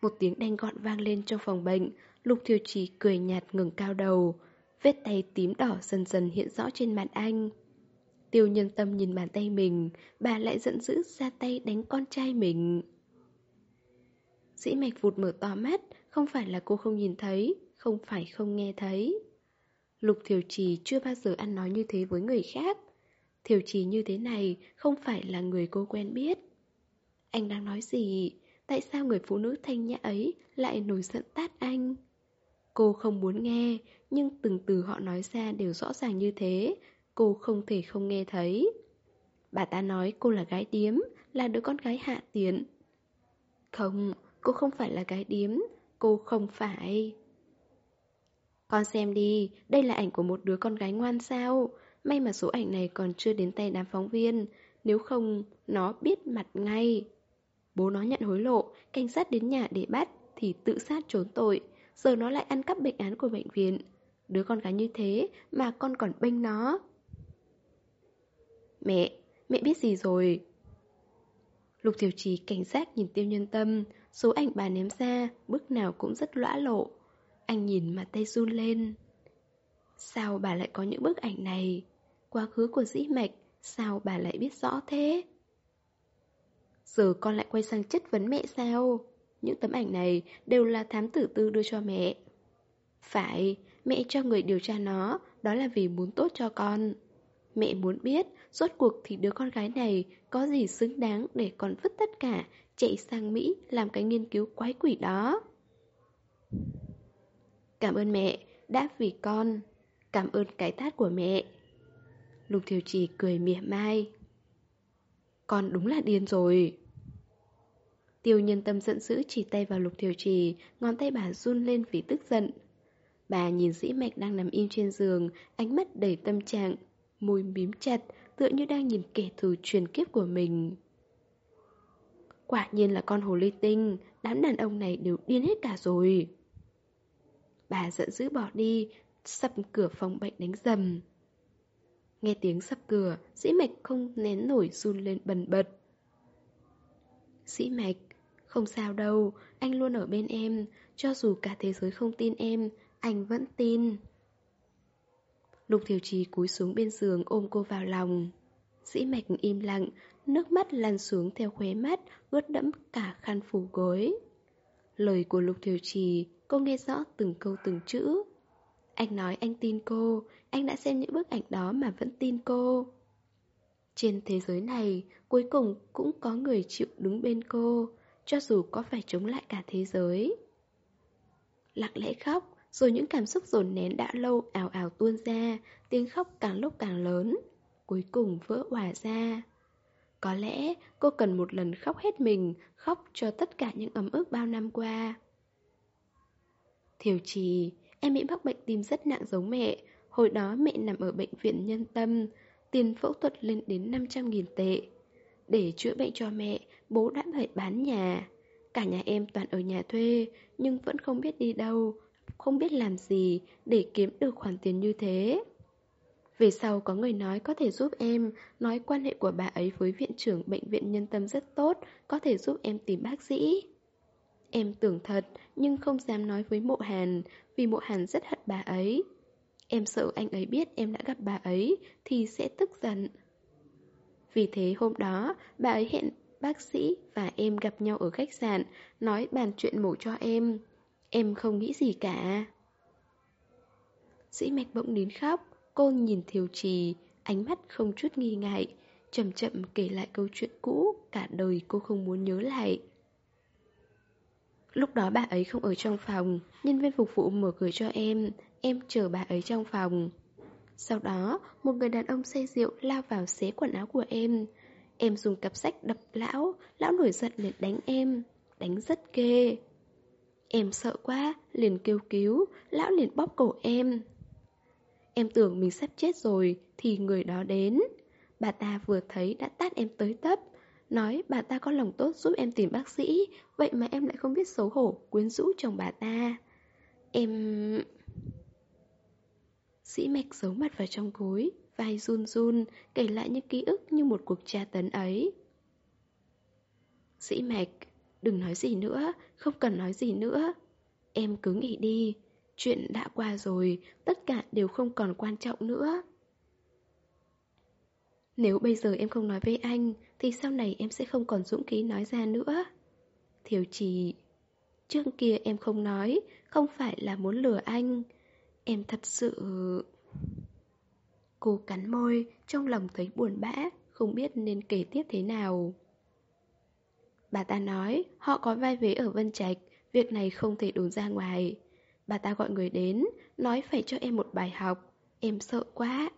Một tiếng đanh gọn vang lên trong phòng bệnh, Lục Thiều Trì cười nhạt ngừng cao đầu. Vết tay tím đỏ dần dần hiện rõ trên mặt anh. Tiêu nhân tâm nhìn bàn tay mình, bà lại giận dữ ra tay đánh con trai mình. Dĩ mạch vụt mở to mắt, không phải là cô không nhìn thấy, không phải không nghe thấy. Lục Thiều Trì chưa bao giờ ăn nói như thế với người khác. Thiều Trì như thế này không phải là người cô quen biết. Anh đang nói gì? Tại sao người phụ nữ thanh nhã ấy lại nổi giận tát anh? Cô không muốn nghe, nhưng từng từ họ nói ra đều rõ ràng như thế, cô không thể không nghe thấy. Bà ta nói cô là gái điếm, là đứa con gái hạ tiện. Không, cô không phải là gái điếm, cô không phải... Con xem đi, đây là ảnh của một đứa con gái ngoan sao. May mà số ảnh này còn chưa đến tay đám phóng viên, nếu không, nó biết mặt ngay. Bố nó nhận hối lộ, cảnh sát đến nhà để bắt thì tự sát trốn tội. Giờ nó lại ăn cắp bệnh án của bệnh viện. Đứa con gái như thế mà con còn bênh nó. Mẹ, mẹ biết gì rồi? Lục Tiểu Trì cảnh giác nhìn tiêu nhân tâm, số ảnh bà ném ra, bước nào cũng rất lõa lộ. Anh nhìn mà tay run lên. Sao bà lại có những bức ảnh này? Quá khứ của dĩ mạch, sao bà lại biết rõ thế? Giờ con lại quay sang chất vấn mẹ sao? Những tấm ảnh này đều là thám tử tư đưa cho mẹ. Phải, mẹ cho người điều tra nó, đó là vì muốn tốt cho con. Mẹ muốn biết, rốt cuộc thì đứa con gái này có gì xứng đáng để con vứt tất cả, chạy sang Mỹ làm cái nghiên cứu quái quỷ đó. Cảm ơn mẹ, đã vì con. Cảm ơn cái tát của mẹ. Lục Thiều Trì cười mỉa mai. Con đúng là điên rồi. Tiêu nhân tâm giận dữ chỉ tay vào lục thiểu trì, ngón tay bà run lên vì tức giận. Bà nhìn dĩ mạch đang nằm im trên giường, ánh mắt đầy tâm trạng, môi mím chặt, tựa như đang nhìn kẻ thù truyền kiếp của mình. Quả nhiên là con hồ ly tinh, đám đàn ông này đều điên hết cả rồi. Bà giận dữ bỏ đi, sập cửa phòng bệnh đánh dầm. Nghe tiếng sập cửa, dĩ mạch không nén nổi run lên bần bật. Dĩ mạch, không sao đâu, anh luôn ở bên em, cho dù cả thế giới không tin em, anh vẫn tin. Lục Thiều Trì cúi xuống bên giường ôm cô vào lòng. Dĩ mạch im lặng, nước mắt lăn xuống theo khóe mắt, ướt đẫm cả khăn phủ gối. Lời của Lục Thiều Trì, cô nghe rõ từng câu từng chữ. Anh nói anh tin cô, anh đã xem những bức ảnh đó mà vẫn tin cô. Trên thế giới này, cuối cùng cũng có người chịu đứng bên cô, cho dù có phải chống lại cả thế giới. Lặng lẽ khóc, rồi những cảm xúc dồn nén đã lâu ảo ảo tuôn ra, tiếng khóc càng lúc càng lớn, cuối cùng vỡ hòa ra. Có lẽ cô cần một lần khóc hết mình, khóc cho tất cả những ấm ức bao năm qua. Thiều trì, em bị mắc bệnh tim rất nặng giống mẹ, hồi đó mẹ nằm ở bệnh viện nhân tâm, tiền phẫu thuật lên đến 500.000 tệ. Để chữa bệnh cho mẹ, bố đã phải bán nhà. Cả nhà em toàn ở nhà thuê, nhưng vẫn không biết đi đâu, không biết làm gì để kiếm được khoản tiền như thế. Về sau có người nói có thể giúp em, nói quan hệ của bà ấy với viện trưởng bệnh viện nhân tâm rất tốt, có thể giúp em tìm bác sĩ. Em tưởng thật, nhưng không dám nói với mộ hàn, vì mộ hàn rất hận bà ấy. Em sợ anh ấy biết em đã gặp bà ấy, thì sẽ tức giận. Vì thế hôm đó, bà ấy hẹn bác sĩ và em gặp nhau ở khách sạn, nói bàn chuyện mổ cho em. Em không nghĩ gì cả. Dĩ mạch bỗng nín khóc, cô nhìn thiều trì, ánh mắt không chút nghi ngại, chậm chậm kể lại câu chuyện cũ, cả đời cô không muốn nhớ lại. Lúc đó bà ấy không ở trong phòng, nhân viên phục vụ mở cửa cho em, em chờ bà ấy trong phòng. Sau đó, một người đàn ông say rượu lao vào xé quần áo của em. Em dùng cặp sách đập lão, lão nổi giận liền đánh em, đánh rất ghê. Em sợ quá, liền kêu cứu, lão liền bóp cổ em. Em tưởng mình sắp chết rồi, thì người đó đến. Bà ta vừa thấy đã tát em tới tấp, nói bà ta có lòng tốt giúp em tìm bác sĩ, vậy mà em lại không biết xấu hổ, quyến rũ chồng bà ta. Em... Sĩ mạch giấu mặt vào trong gối, vai run run, kể lại những ký ức như một cuộc tra tấn ấy. Sĩ mạch, đừng nói gì nữa, không cần nói gì nữa. Em cứ nghỉ đi, chuyện đã qua rồi, tất cả đều không còn quan trọng nữa. Nếu bây giờ em không nói với anh, thì sau này em sẽ không còn dũng khí nói ra nữa. Thiều chỉ, trước kia em không nói, không phải là muốn lừa anh. Em thật sự... Cô cắn môi, trong lòng thấy buồn bã, không biết nên kể tiếp thế nào. Bà ta nói, họ có vai vế ở Vân Trạch, việc này không thể đồn ra ngoài. Bà ta gọi người đến, nói phải cho em một bài học. Em sợ quá.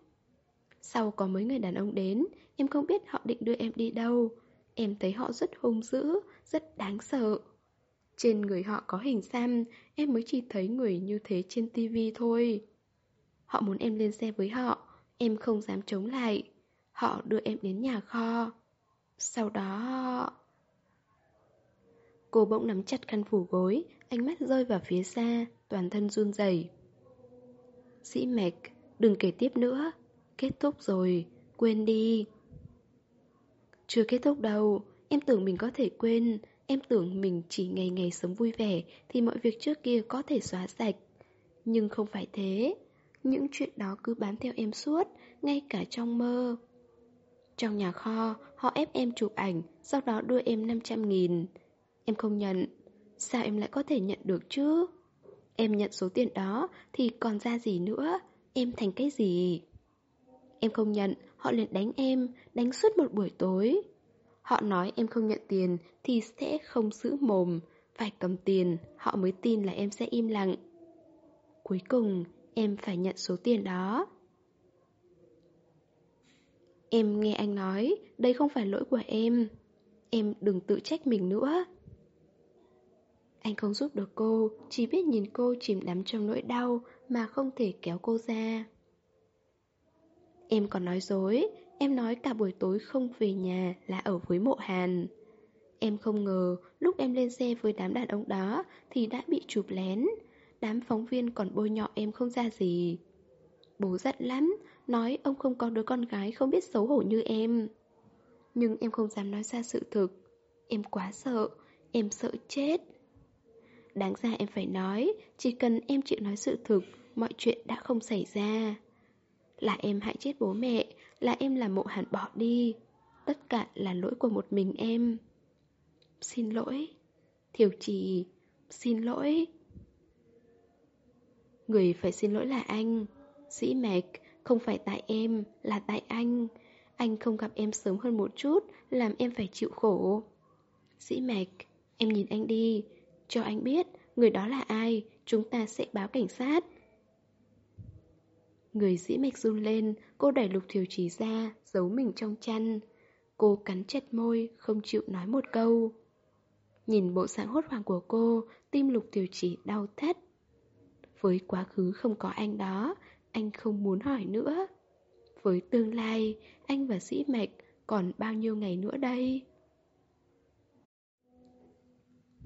Sau có mấy người đàn ông đến, em không biết họ định đưa em đi đâu. Em thấy họ rất hung dữ, rất đáng sợ. Trên người họ có hình xăm, em mới chỉ thấy người như thế trên tivi thôi. Họ muốn em lên xe với họ, em không dám chống lại. Họ đưa em đến nhà kho. Sau đó... Cô bỗng nắm chặt khăn phủ gối, ánh mắt rơi vào phía xa, toàn thân run rẩy. Sĩ mạch, đừng kể tiếp nữa. Kết thúc rồi, quên đi. Chưa kết thúc đâu, em tưởng mình có thể quên, em tưởng mình chỉ ngày ngày sống vui vẻ thì mọi việc trước kia có thể xóa sạch. Nhưng không phải thế, những chuyện đó cứ bám theo em suốt, ngay cả trong mơ. Trong nhà kho, họ ép em chụp ảnh, sau đó đưa em 500 nghìn. Em không nhận, sao em lại có thể nhận được chứ? Em nhận số tiền đó thì còn ra gì nữa, em thành cái gì? Em không nhận, họ liền đánh em, đánh suốt một buổi tối. Họ nói em không nhận tiền thì sẽ không giữ mồm, phải cầm tiền, họ mới tin là em sẽ im lặng. Cuối cùng, em phải nhận số tiền đó. Em nghe anh nói, đây không phải lỗi của em. Em đừng tự trách mình nữa. Anh không giúp được cô, chỉ biết nhìn cô chìm đắm trong nỗi đau mà không thể kéo cô ra. Em còn nói dối, em nói cả buổi tối không về nhà là ở với mộ hàn. Em không ngờ lúc em lên xe với đám đàn ông đó thì đã bị chụp lén. Đám phóng viên còn bôi nhọ em không ra gì. Bố giận lắm, nói ông không có đứa con gái không biết xấu hổ như em. Nhưng em không dám nói ra sự thực. Em quá sợ, em sợ chết. Đáng ra em phải nói, chỉ cần em chịu nói sự thực, mọi chuyện đã không xảy ra. Là em hại chết bố mẹ, là em làm mộ hẳn bỏ đi. Tất cả là lỗi của một mình em. Xin lỗi. Thiểu trì, xin lỗi. Người phải xin lỗi là anh. Dĩ mạch, không phải tại em, là tại anh. Anh không gặp em sớm hơn một chút, làm em phải chịu khổ. Dĩ mạch, em nhìn anh đi, cho anh biết người đó là ai, chúng ta sẽ báo cảnh sát. Người dĩ mạch run lên, cô đẩy lục thiểu trí ra, giấu mình trong chăn. Cô cắn chặt môi, không chịu nói một câu. Nhìn bộ dạng hốt hoảng của cô, tim lục tiểu trí đau thắt. Với quá khứ không có anh đó, anh không muốn hỏi nữa. Với tương lai, anh và dĩ mạch còn bao nhiêu ngày nữa đây?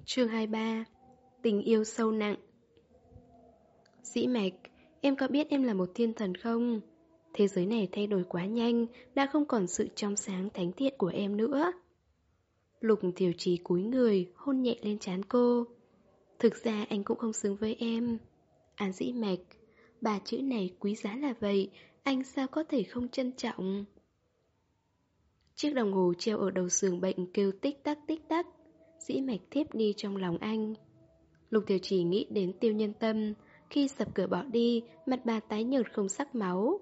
Chương 23 Tình yêu sâu nặng dĩ mạch, em có biết em là một thiên thần không? Thế giới này thay đổi quá nhanh, đã không còn sự trong sáng thánh thiện của em nữa. Lục tiểu trí cúi người, hôn nhẹ lên trán cô. Thực ra anh cũng không xứng với em. An dĩ mạch, ba chữ này quý giá là vậy, anh sao có thể không trân trọng? Chiếc đồng hồ treo ở đầu giường bệnh kêu tích tắc tích tắc, dĩ mạch thiếp đi trong lòng anh. Lục tiểu chỉ nghĩ đến tiêu nhân tâm, khi sập cửa bỏ đi, mặt bà tái nhợt không sắc máu.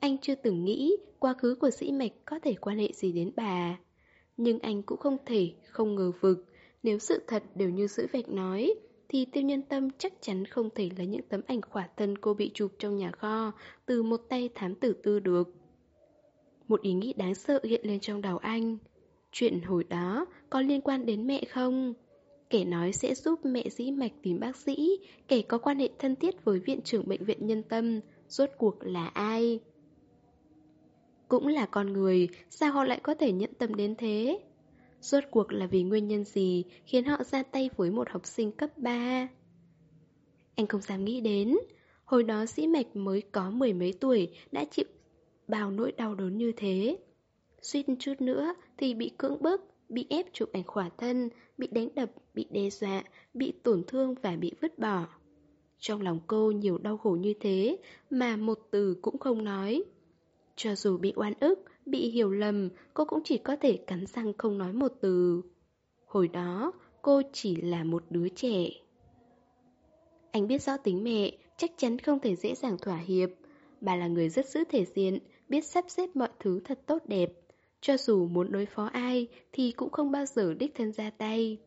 Anh chưa từng nghĩ quá khứ của sĩ mạch có thể quan hệ gì đến bà. Nhưng anh cũng không thể không ngờ vực Nếu sự thật đều như sĩ vạch nói Thì tiêu nhân tâm chắc chắn không thể lấy những tấm ảnh khỏa thân cô bị chụp trong nhà kho Từ một tay thám tử tư được Một ý nghĩ đáng sợ hiện lên trong đầu anh Chuyện hồi đó có liên quan đến mẹ không? Kẻ nói sẽ giúp mẹ dĩ mạch tìm bác sĩ Kẻ có quan hệ thân thiết với viện trưởng bệnh viện nhân tâm Rốt cuộc là ai? Cũng là con người, sao họ lại có thể nhận tâm đến thế? Rốt cuộc là vì nguyên nhân gì khiến họ ra tay với một học sinh cấp 3? Anh không dám nghĩ đến, hồi đó sĩ mạch mới có mười mấy tuổi đã chịu bao nỗi đau đớn như thế. Suýt chút nữa thì bị cưỡng bức, bị ép chụp ảnh khỏa thân, bị đánh đập, bị đe dọa, bị tổn thương và bị vứt bỏ. Trong lòng cô nhiều đau khổ như thế mà một từ cũng không nói. Cho dù bị oan ức, bị hiểu lầm, cô cũng chỉ có thể cắn răng không nói một từ. Hồi đó, cô chỉ là một đứa trẻ. Anh biết rõ tính mẹ, chắc chắn không thể dễ dàng thỏa hiệp. Bà là người rất giữ thể diện, biết sắp xếp mọi thứ thật tốt đẹp. Cho dù muốn đối phó ai thì cũng không bao giờ đích thân ra tay.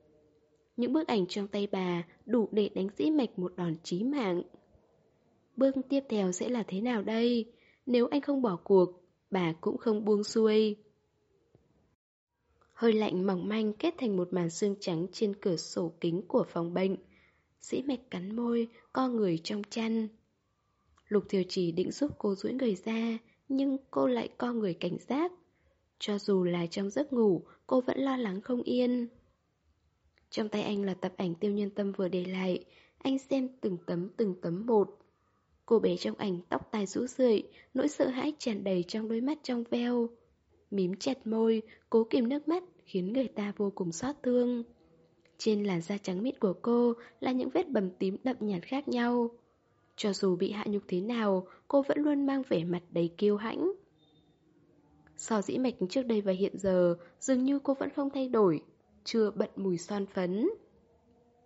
Những bức ảnh trong tay bà đủ để đánh dĩ mạch một đòn chí mạng. Bước tiếp theo sẽ là thế nào đây? Nếu anh không bỏ cuộc, bà cũng không buông xuôi. Hơi lạnh mỏng manh kết thành một màn xương trắng trên cửa sổ kính của phòng bệnh. Dĩ mạch cắn môi, co người trong chăn. Lục Thiều chỉ định giúp cô duỗi người ra, nhưng cô lại co người cảnh giác. Cho dù là trong giấc ngủ, cô vẫn lo lắng không yên. Trong tay anh là tập ảnh tiêu nhân tâm vừa để lại, anh xem từng tấm từng tấm một. Cô bé trong ảnh tóc tai rũ rượi, nỗi sợ hãi tràn đầy trong đôi mắt trong veo. Mím chặt môi, cố kìm nước mắt khiến người ta vô cùng xót thương. Trên làn da trắng mịn của cô là những vết bầm tím đậm nhạt khác nhau. Cho dù bị hạ nhục thế nào, cô vẫn luôn mang vẻ mặt đầy kiêu hãnh. So dĩ mạch trước đây và hiện giờ, dường như cô vẫn không thay đổi, chưa bận mùi son phấn.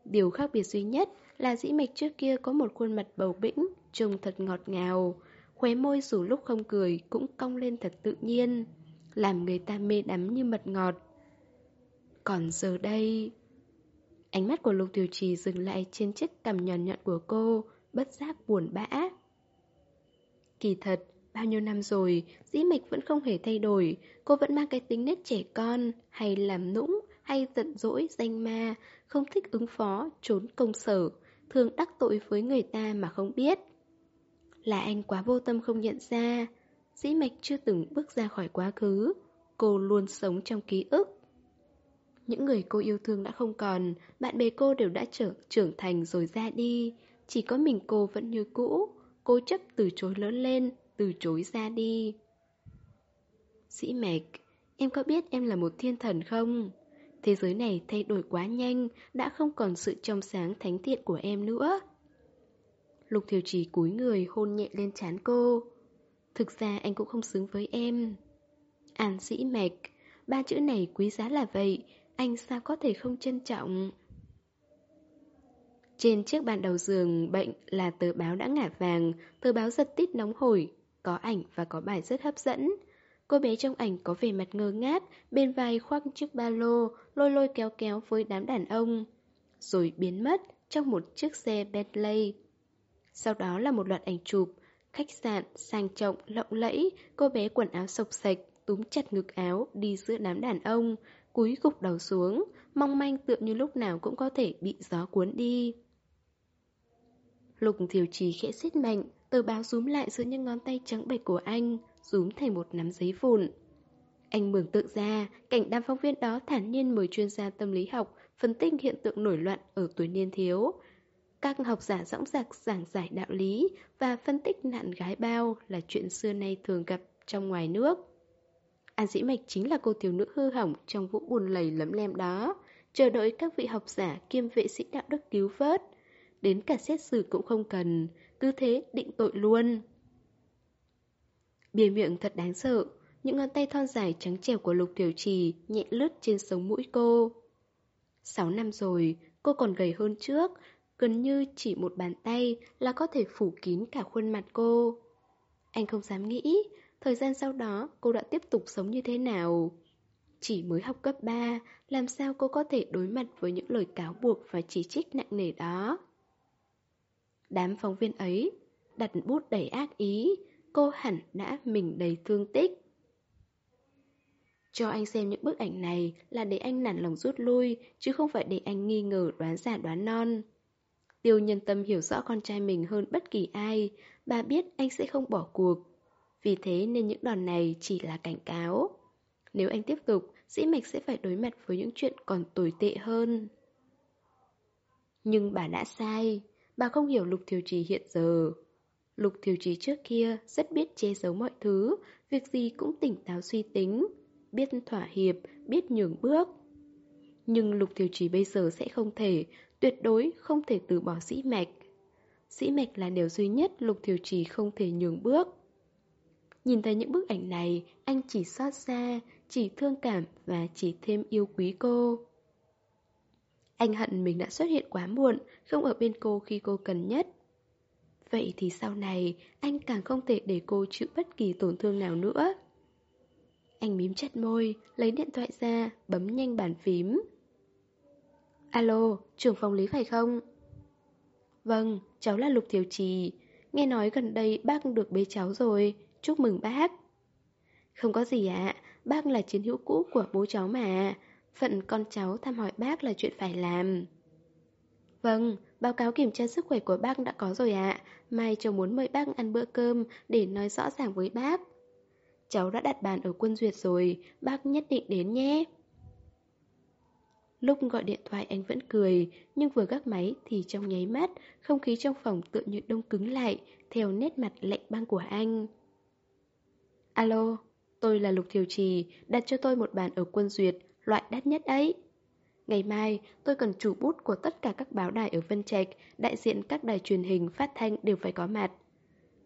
Điều khác biệt duy nhất là dĩ mạch trước kia có một khuôn mặt bầu bĩnh, trông thật ngọt ngào. Khóe môi dù lúc không cười cũng cong lên thật tự nhiên, làm người ta mê đắm như mật ngọt. Còn giờ đây... Ánh mắt của Lục Tiểu Trì dừng lại trên chiếc cằm nhọn nhọn của cô, bất giác buồn bã. Kỳ thật, bao nhiêu năm rồi, dĩ Mịch vẫn không hề thay đổi, cô vẫn mang cái tính nết trẻ con, hay làm nũng, hay giận dỗi danh ma, không thích ứng phó, trốn công sở, thường đắc tội với người ta mà không biết. Là anh quá vô tâm không nhận ra, dĩ mạch chưa từng bước ra khỏi quá khứ, cô luôn sống trong ký ức. Những người cô yêu thương đã không còn, bạn bè cô đều đã trở, trưởng thành rồi ra đi, chỉ có mình cô vẫn như cũ, cố chấp từ chối lớn lên, từ chối ra đi. Dĩ mạch, em có biết em là một thiên thần không? Thế giới này thay đổi quá nhanh, đã không còn sự trong sáng thánh thiện của em nữa. Lục Thiều Trì cúi người hôn nhẹ lên trán cô. Thực ra anh cũng không xứng với em. An sĩ mạch, ba chữ này quý giá là vậy, anh sao có thể không trân trọng? Trên chiếc bàn đầu giường bệnh là tờ báo đã ngả vàng, tờ báo giật tít nóng hổi, có ảnh và có bài rất hấp dẫn. Cô bé trong ảnh có vẻ mặt ngơ ngác, bên vai khoác chiếc ba lô, lôi lôi kéo kéo với đám đàn ông. Rồi biến mất trong một chiếc xe Bentley. Sau đó là một loạt ảnh chụp, khách sạn, sang trọng, lộng lẫy, cô bé quần áo sộc sạch, túm chặt ngực áo, đi giữa đám đàn ông, cúi gục đầu xuống, mong manh tựa như lúc nào cũng có thể bị gió cuốn đi. Lục thiểu trì khẽ xiết mạnh, tờ báo rúm lại giữa những ngón tay trắng bệch của anh, rúm thành một nắm giấy vụn. Anh mường tượng ra, cảnh đám phóng viên đó thản nhiên mời chuyên gia tâm lý học phân tích hiện tượng nổi loạn ở tuổi niên thiếu. Các học giả dõng dạc giảng giải đạo lý và phân tích nạn gái bao là chuyện xưa nay thường gặp trong ngoài nước. An Dĩ Mạch chính là cô thiếu nữ hư hỏng trong vụ buồn lầy lấm lem đó, chờ đợi các vị học giả kiêm vệ sĩ đạo đức cứu vớt. Đến cả xét xử cũng không cần, cứ thế định tội luôn. Bìa miệng thật đáng sợ, những ngón tay thon dài trắng trẻo của Lục Tiểu Trì nhẹ lướt trên sống mũi cô. Sáu năm rồi, cô còn gầy hơn trước, gần như chỉ một bàn tay là có thể phủ kín cả khuôn mặt cô. Anh không dám nghĩ, thời gian sau đó cô đã tiếp tục sống như thế nào. Chỉ mới học cấp 3, làm sao cô có thể đối mặt với những lời cáo buộc và chỉ trích nặng nề đó. Đám phóng viên ấy đặt bút đầy ác ý, cô hẳn đã mình đầy thương tích. Cho anh xem những bức ảnh này là để anh nản lòng rút lui, chứ không phải để anh nghi ngờ đoán giả đoán non. Tiêu nhân tâm hiểu rõ con trai mình hơn bất kỳ ai, bà biết anh sẽ không bỏ cuộc. Vì thế nên những đòn này chỉ là cảnh cáo. Nếu anh tiếp tục, dĩ mạch sẽ phải đối mặt với những chuyện còn tồi tệ hơn. Nhưng bà đã sai, bà không hiểu Lục Thiều Trì hiện giờ. Lục Thiều trí trước kia rất biết che giấu mọi thứ, việc gì cũng tỉnh táo suy tính, biết thỏa hiệp, biết nhường bước. Nhưng Lục Thiều trí bây giờ sẽ không thể, tuyệt đối không thể từ bỏ sĩ mạch. Sĩ mạch là điều duy nhất Lục Thiều trí không thể nhường bước. Nhìn thấy những bức ảnh này, anh chỉ xót xa, chỉ thương cảm và chỉ thêm yêu quý cô. Anh hận mình đã xuất hiện quá muộn, không ở bên cô khi cô cần nhất. Vậy thì sau này, anh càng không thể để cô chịu bất kỳ tổn thương nào nữa. Anh mím chặt môi, lấy điện thoại ra, bấm nhanh bàn phím. Alo, trưởng phòng lý phải không? Vâng, cháu là Lục Thiều Trì. Nghe nói gần đây bác được bế cháu rồi, chúc mừng bác. Không có gì ạ, bác là chiến hữu cũ của bố cháu mà. Phận con cháu thăm hỏi bác là chuyện phải làm. Vâng, báo cáo kiểm tra sức khỏe của bác đã có rồi ạ. Mai cháu muốn mời bác ăn bữa cơm để nói rõ ràng với bác. Cháu đã đặt bàn ở quân duyệt rồi, bác nhất định đến nhé. Lúc gọi điện thoại anh vẫn cười, nhưng vừa gác máy thì trong nháy mắt, không khí trong phòng tựa như đông cứng lại, theo nét mặt lạnh băng của anh. Alo, tôi là Lục Thiều Trì, đặt cho tôi một bàn ở quân duyệt, loại đắt nhất ấy. Ngày mai, tôi cần chủ bút của tất cả các báo đài ở Vân Trạch, đại diện các đài truyền hình, phát thanh đều phải có mặt.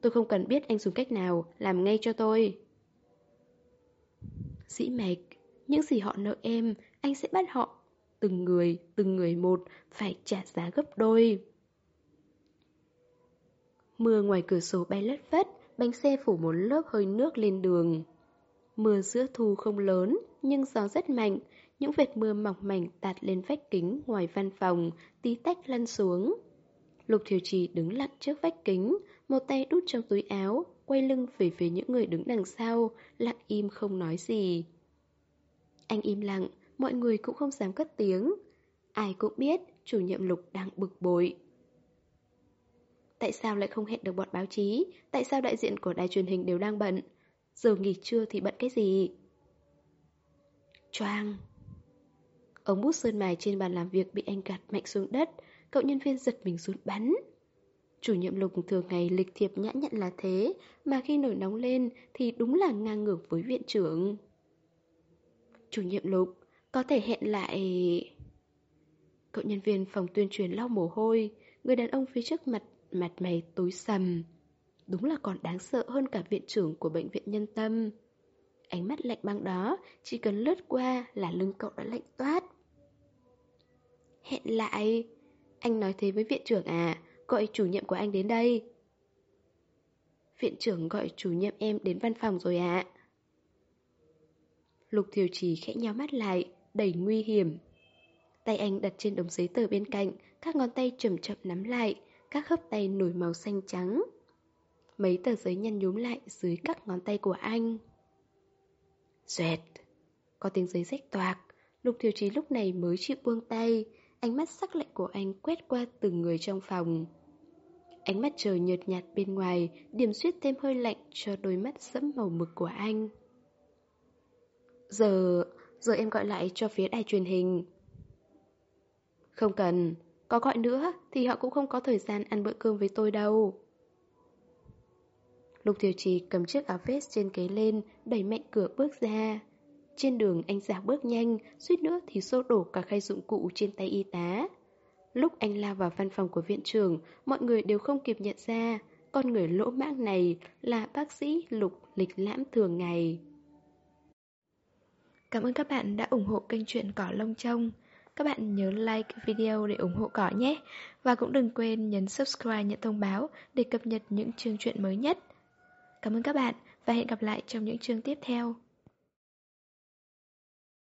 Tôi không cần biết anh dùng cách nào, làm ngay cho tôi. Dĩ mạch, những gì họ nợ em, anh sẽ bắt họ từng người, từng người một phải trả giá gấp đôi. Mưa ngoài cửa sổ bay lất phất, bánh xe phủ một lớp hơi nước lên đường. Mưa giữa thu không lớn, nhưng gió rất mạnh, những vệt mưa mỏng mảnh tạt lên vách kính ngoài văn phòng, tí tách lăn xuống. Lục Thiều Trì đứng lặng trước vách kính, một tay đút trong túi áo, quay lưng về phía những người đứng đằng sau, lặng im không nói gì. Anh im lặng, mọi người cũng không dám cất tiếng. Ai cũng biết chủ nhiệm Lục đang bực bội. Tại sao lại không hẹn được bọn báo chí? Tại sao đại diện của đài truyền hình đều đang bận? Giờ nghỉ trưa thì bận cái gì? Choang Ống bút sơn mài trên bàn làm việc bị anh gạt mạnh xuống đất, Cậu nhân viên giật mình rút bắn. Chủ nhiệm lục thường ngày lịch thiệp nhã nhặn là thế, Mà khi nổi nóng lên thì đúng là ngang ngược với viện trưởng. Chủ nhiệm lục, Có thể hẹn lại... Cậu nhân viên phòng tuyên truyền lau mồ hôi, Người đàn ông phía trước mặt Mặt mày tối sầm. Đúng là còn đáng sợ hơn cả viện trưởng của bệnh viện nhân tâm. Ánh mắt lạnh băng đó Chỉ cần lướt qua là lưng cậu đã lạnh toát. Hẹn lại. Anh nói thế với viện trưởng à? Gọi chủ nhiệm của anh đến đây. Viện trưởng gọi chủ nhiệm em đến văn phòng rồi ạ. Lục thiều trì khẽ nhắm mắt lại, Đầy nguy hiểm. Tay anh đặt trên đống giấy tờ bên cạnh, Các ngón tay chậm chậm nắm lại, Các khớp tay nổi màu xanh trắng. Mấy tờ giấy nhăn nhúm lại dưới các ngón tay của anh. Xoẹt Có tiếng giấy rách toạc. Lục thiều trí lúc này mới chịu buông tay. Ánh mắt sắc lạnh của anh quét qua từng người trong phòng. Ánh mắt trời nhợt nhạt bên ngoài Điểm suyết thêm hơi lạnh cho đôi mắt sẫm màu mực của anh. Giờ... giờ em gọi lại cho phía đài truyền hình. Không cần Có gọi nữa thì họ cũng không có thời gian ăn bữa cơm với tôi đâu. Lục Thiều Trì cầm chiếc áo vest trên ghế lên, đẩy mạnh cửa bước ra. Trên đường anh giả bước nhanh, suýt nữa thì xô đổ cả khay dụng cụ trên tay y tá. Lúc anh lao vào văn phòng của viện trưởng, mọi người đều không kịp nhận ra con người lỗ mãng này là bác sĩ Lục lịch lãm thường ngày. Cảm ơn các bạn đã ủng hộ kênh truyện Cỏ Lông Trông. Các bạn nhớ like video để ủng hộ cỏ nhé. Và cũng đừng quên nhấn subscribe nhận thông báo để cập nhật những chương truyện mới nhất. Cảm ơn các bạn và hẹn gặp lại trong những chương tiếp theo.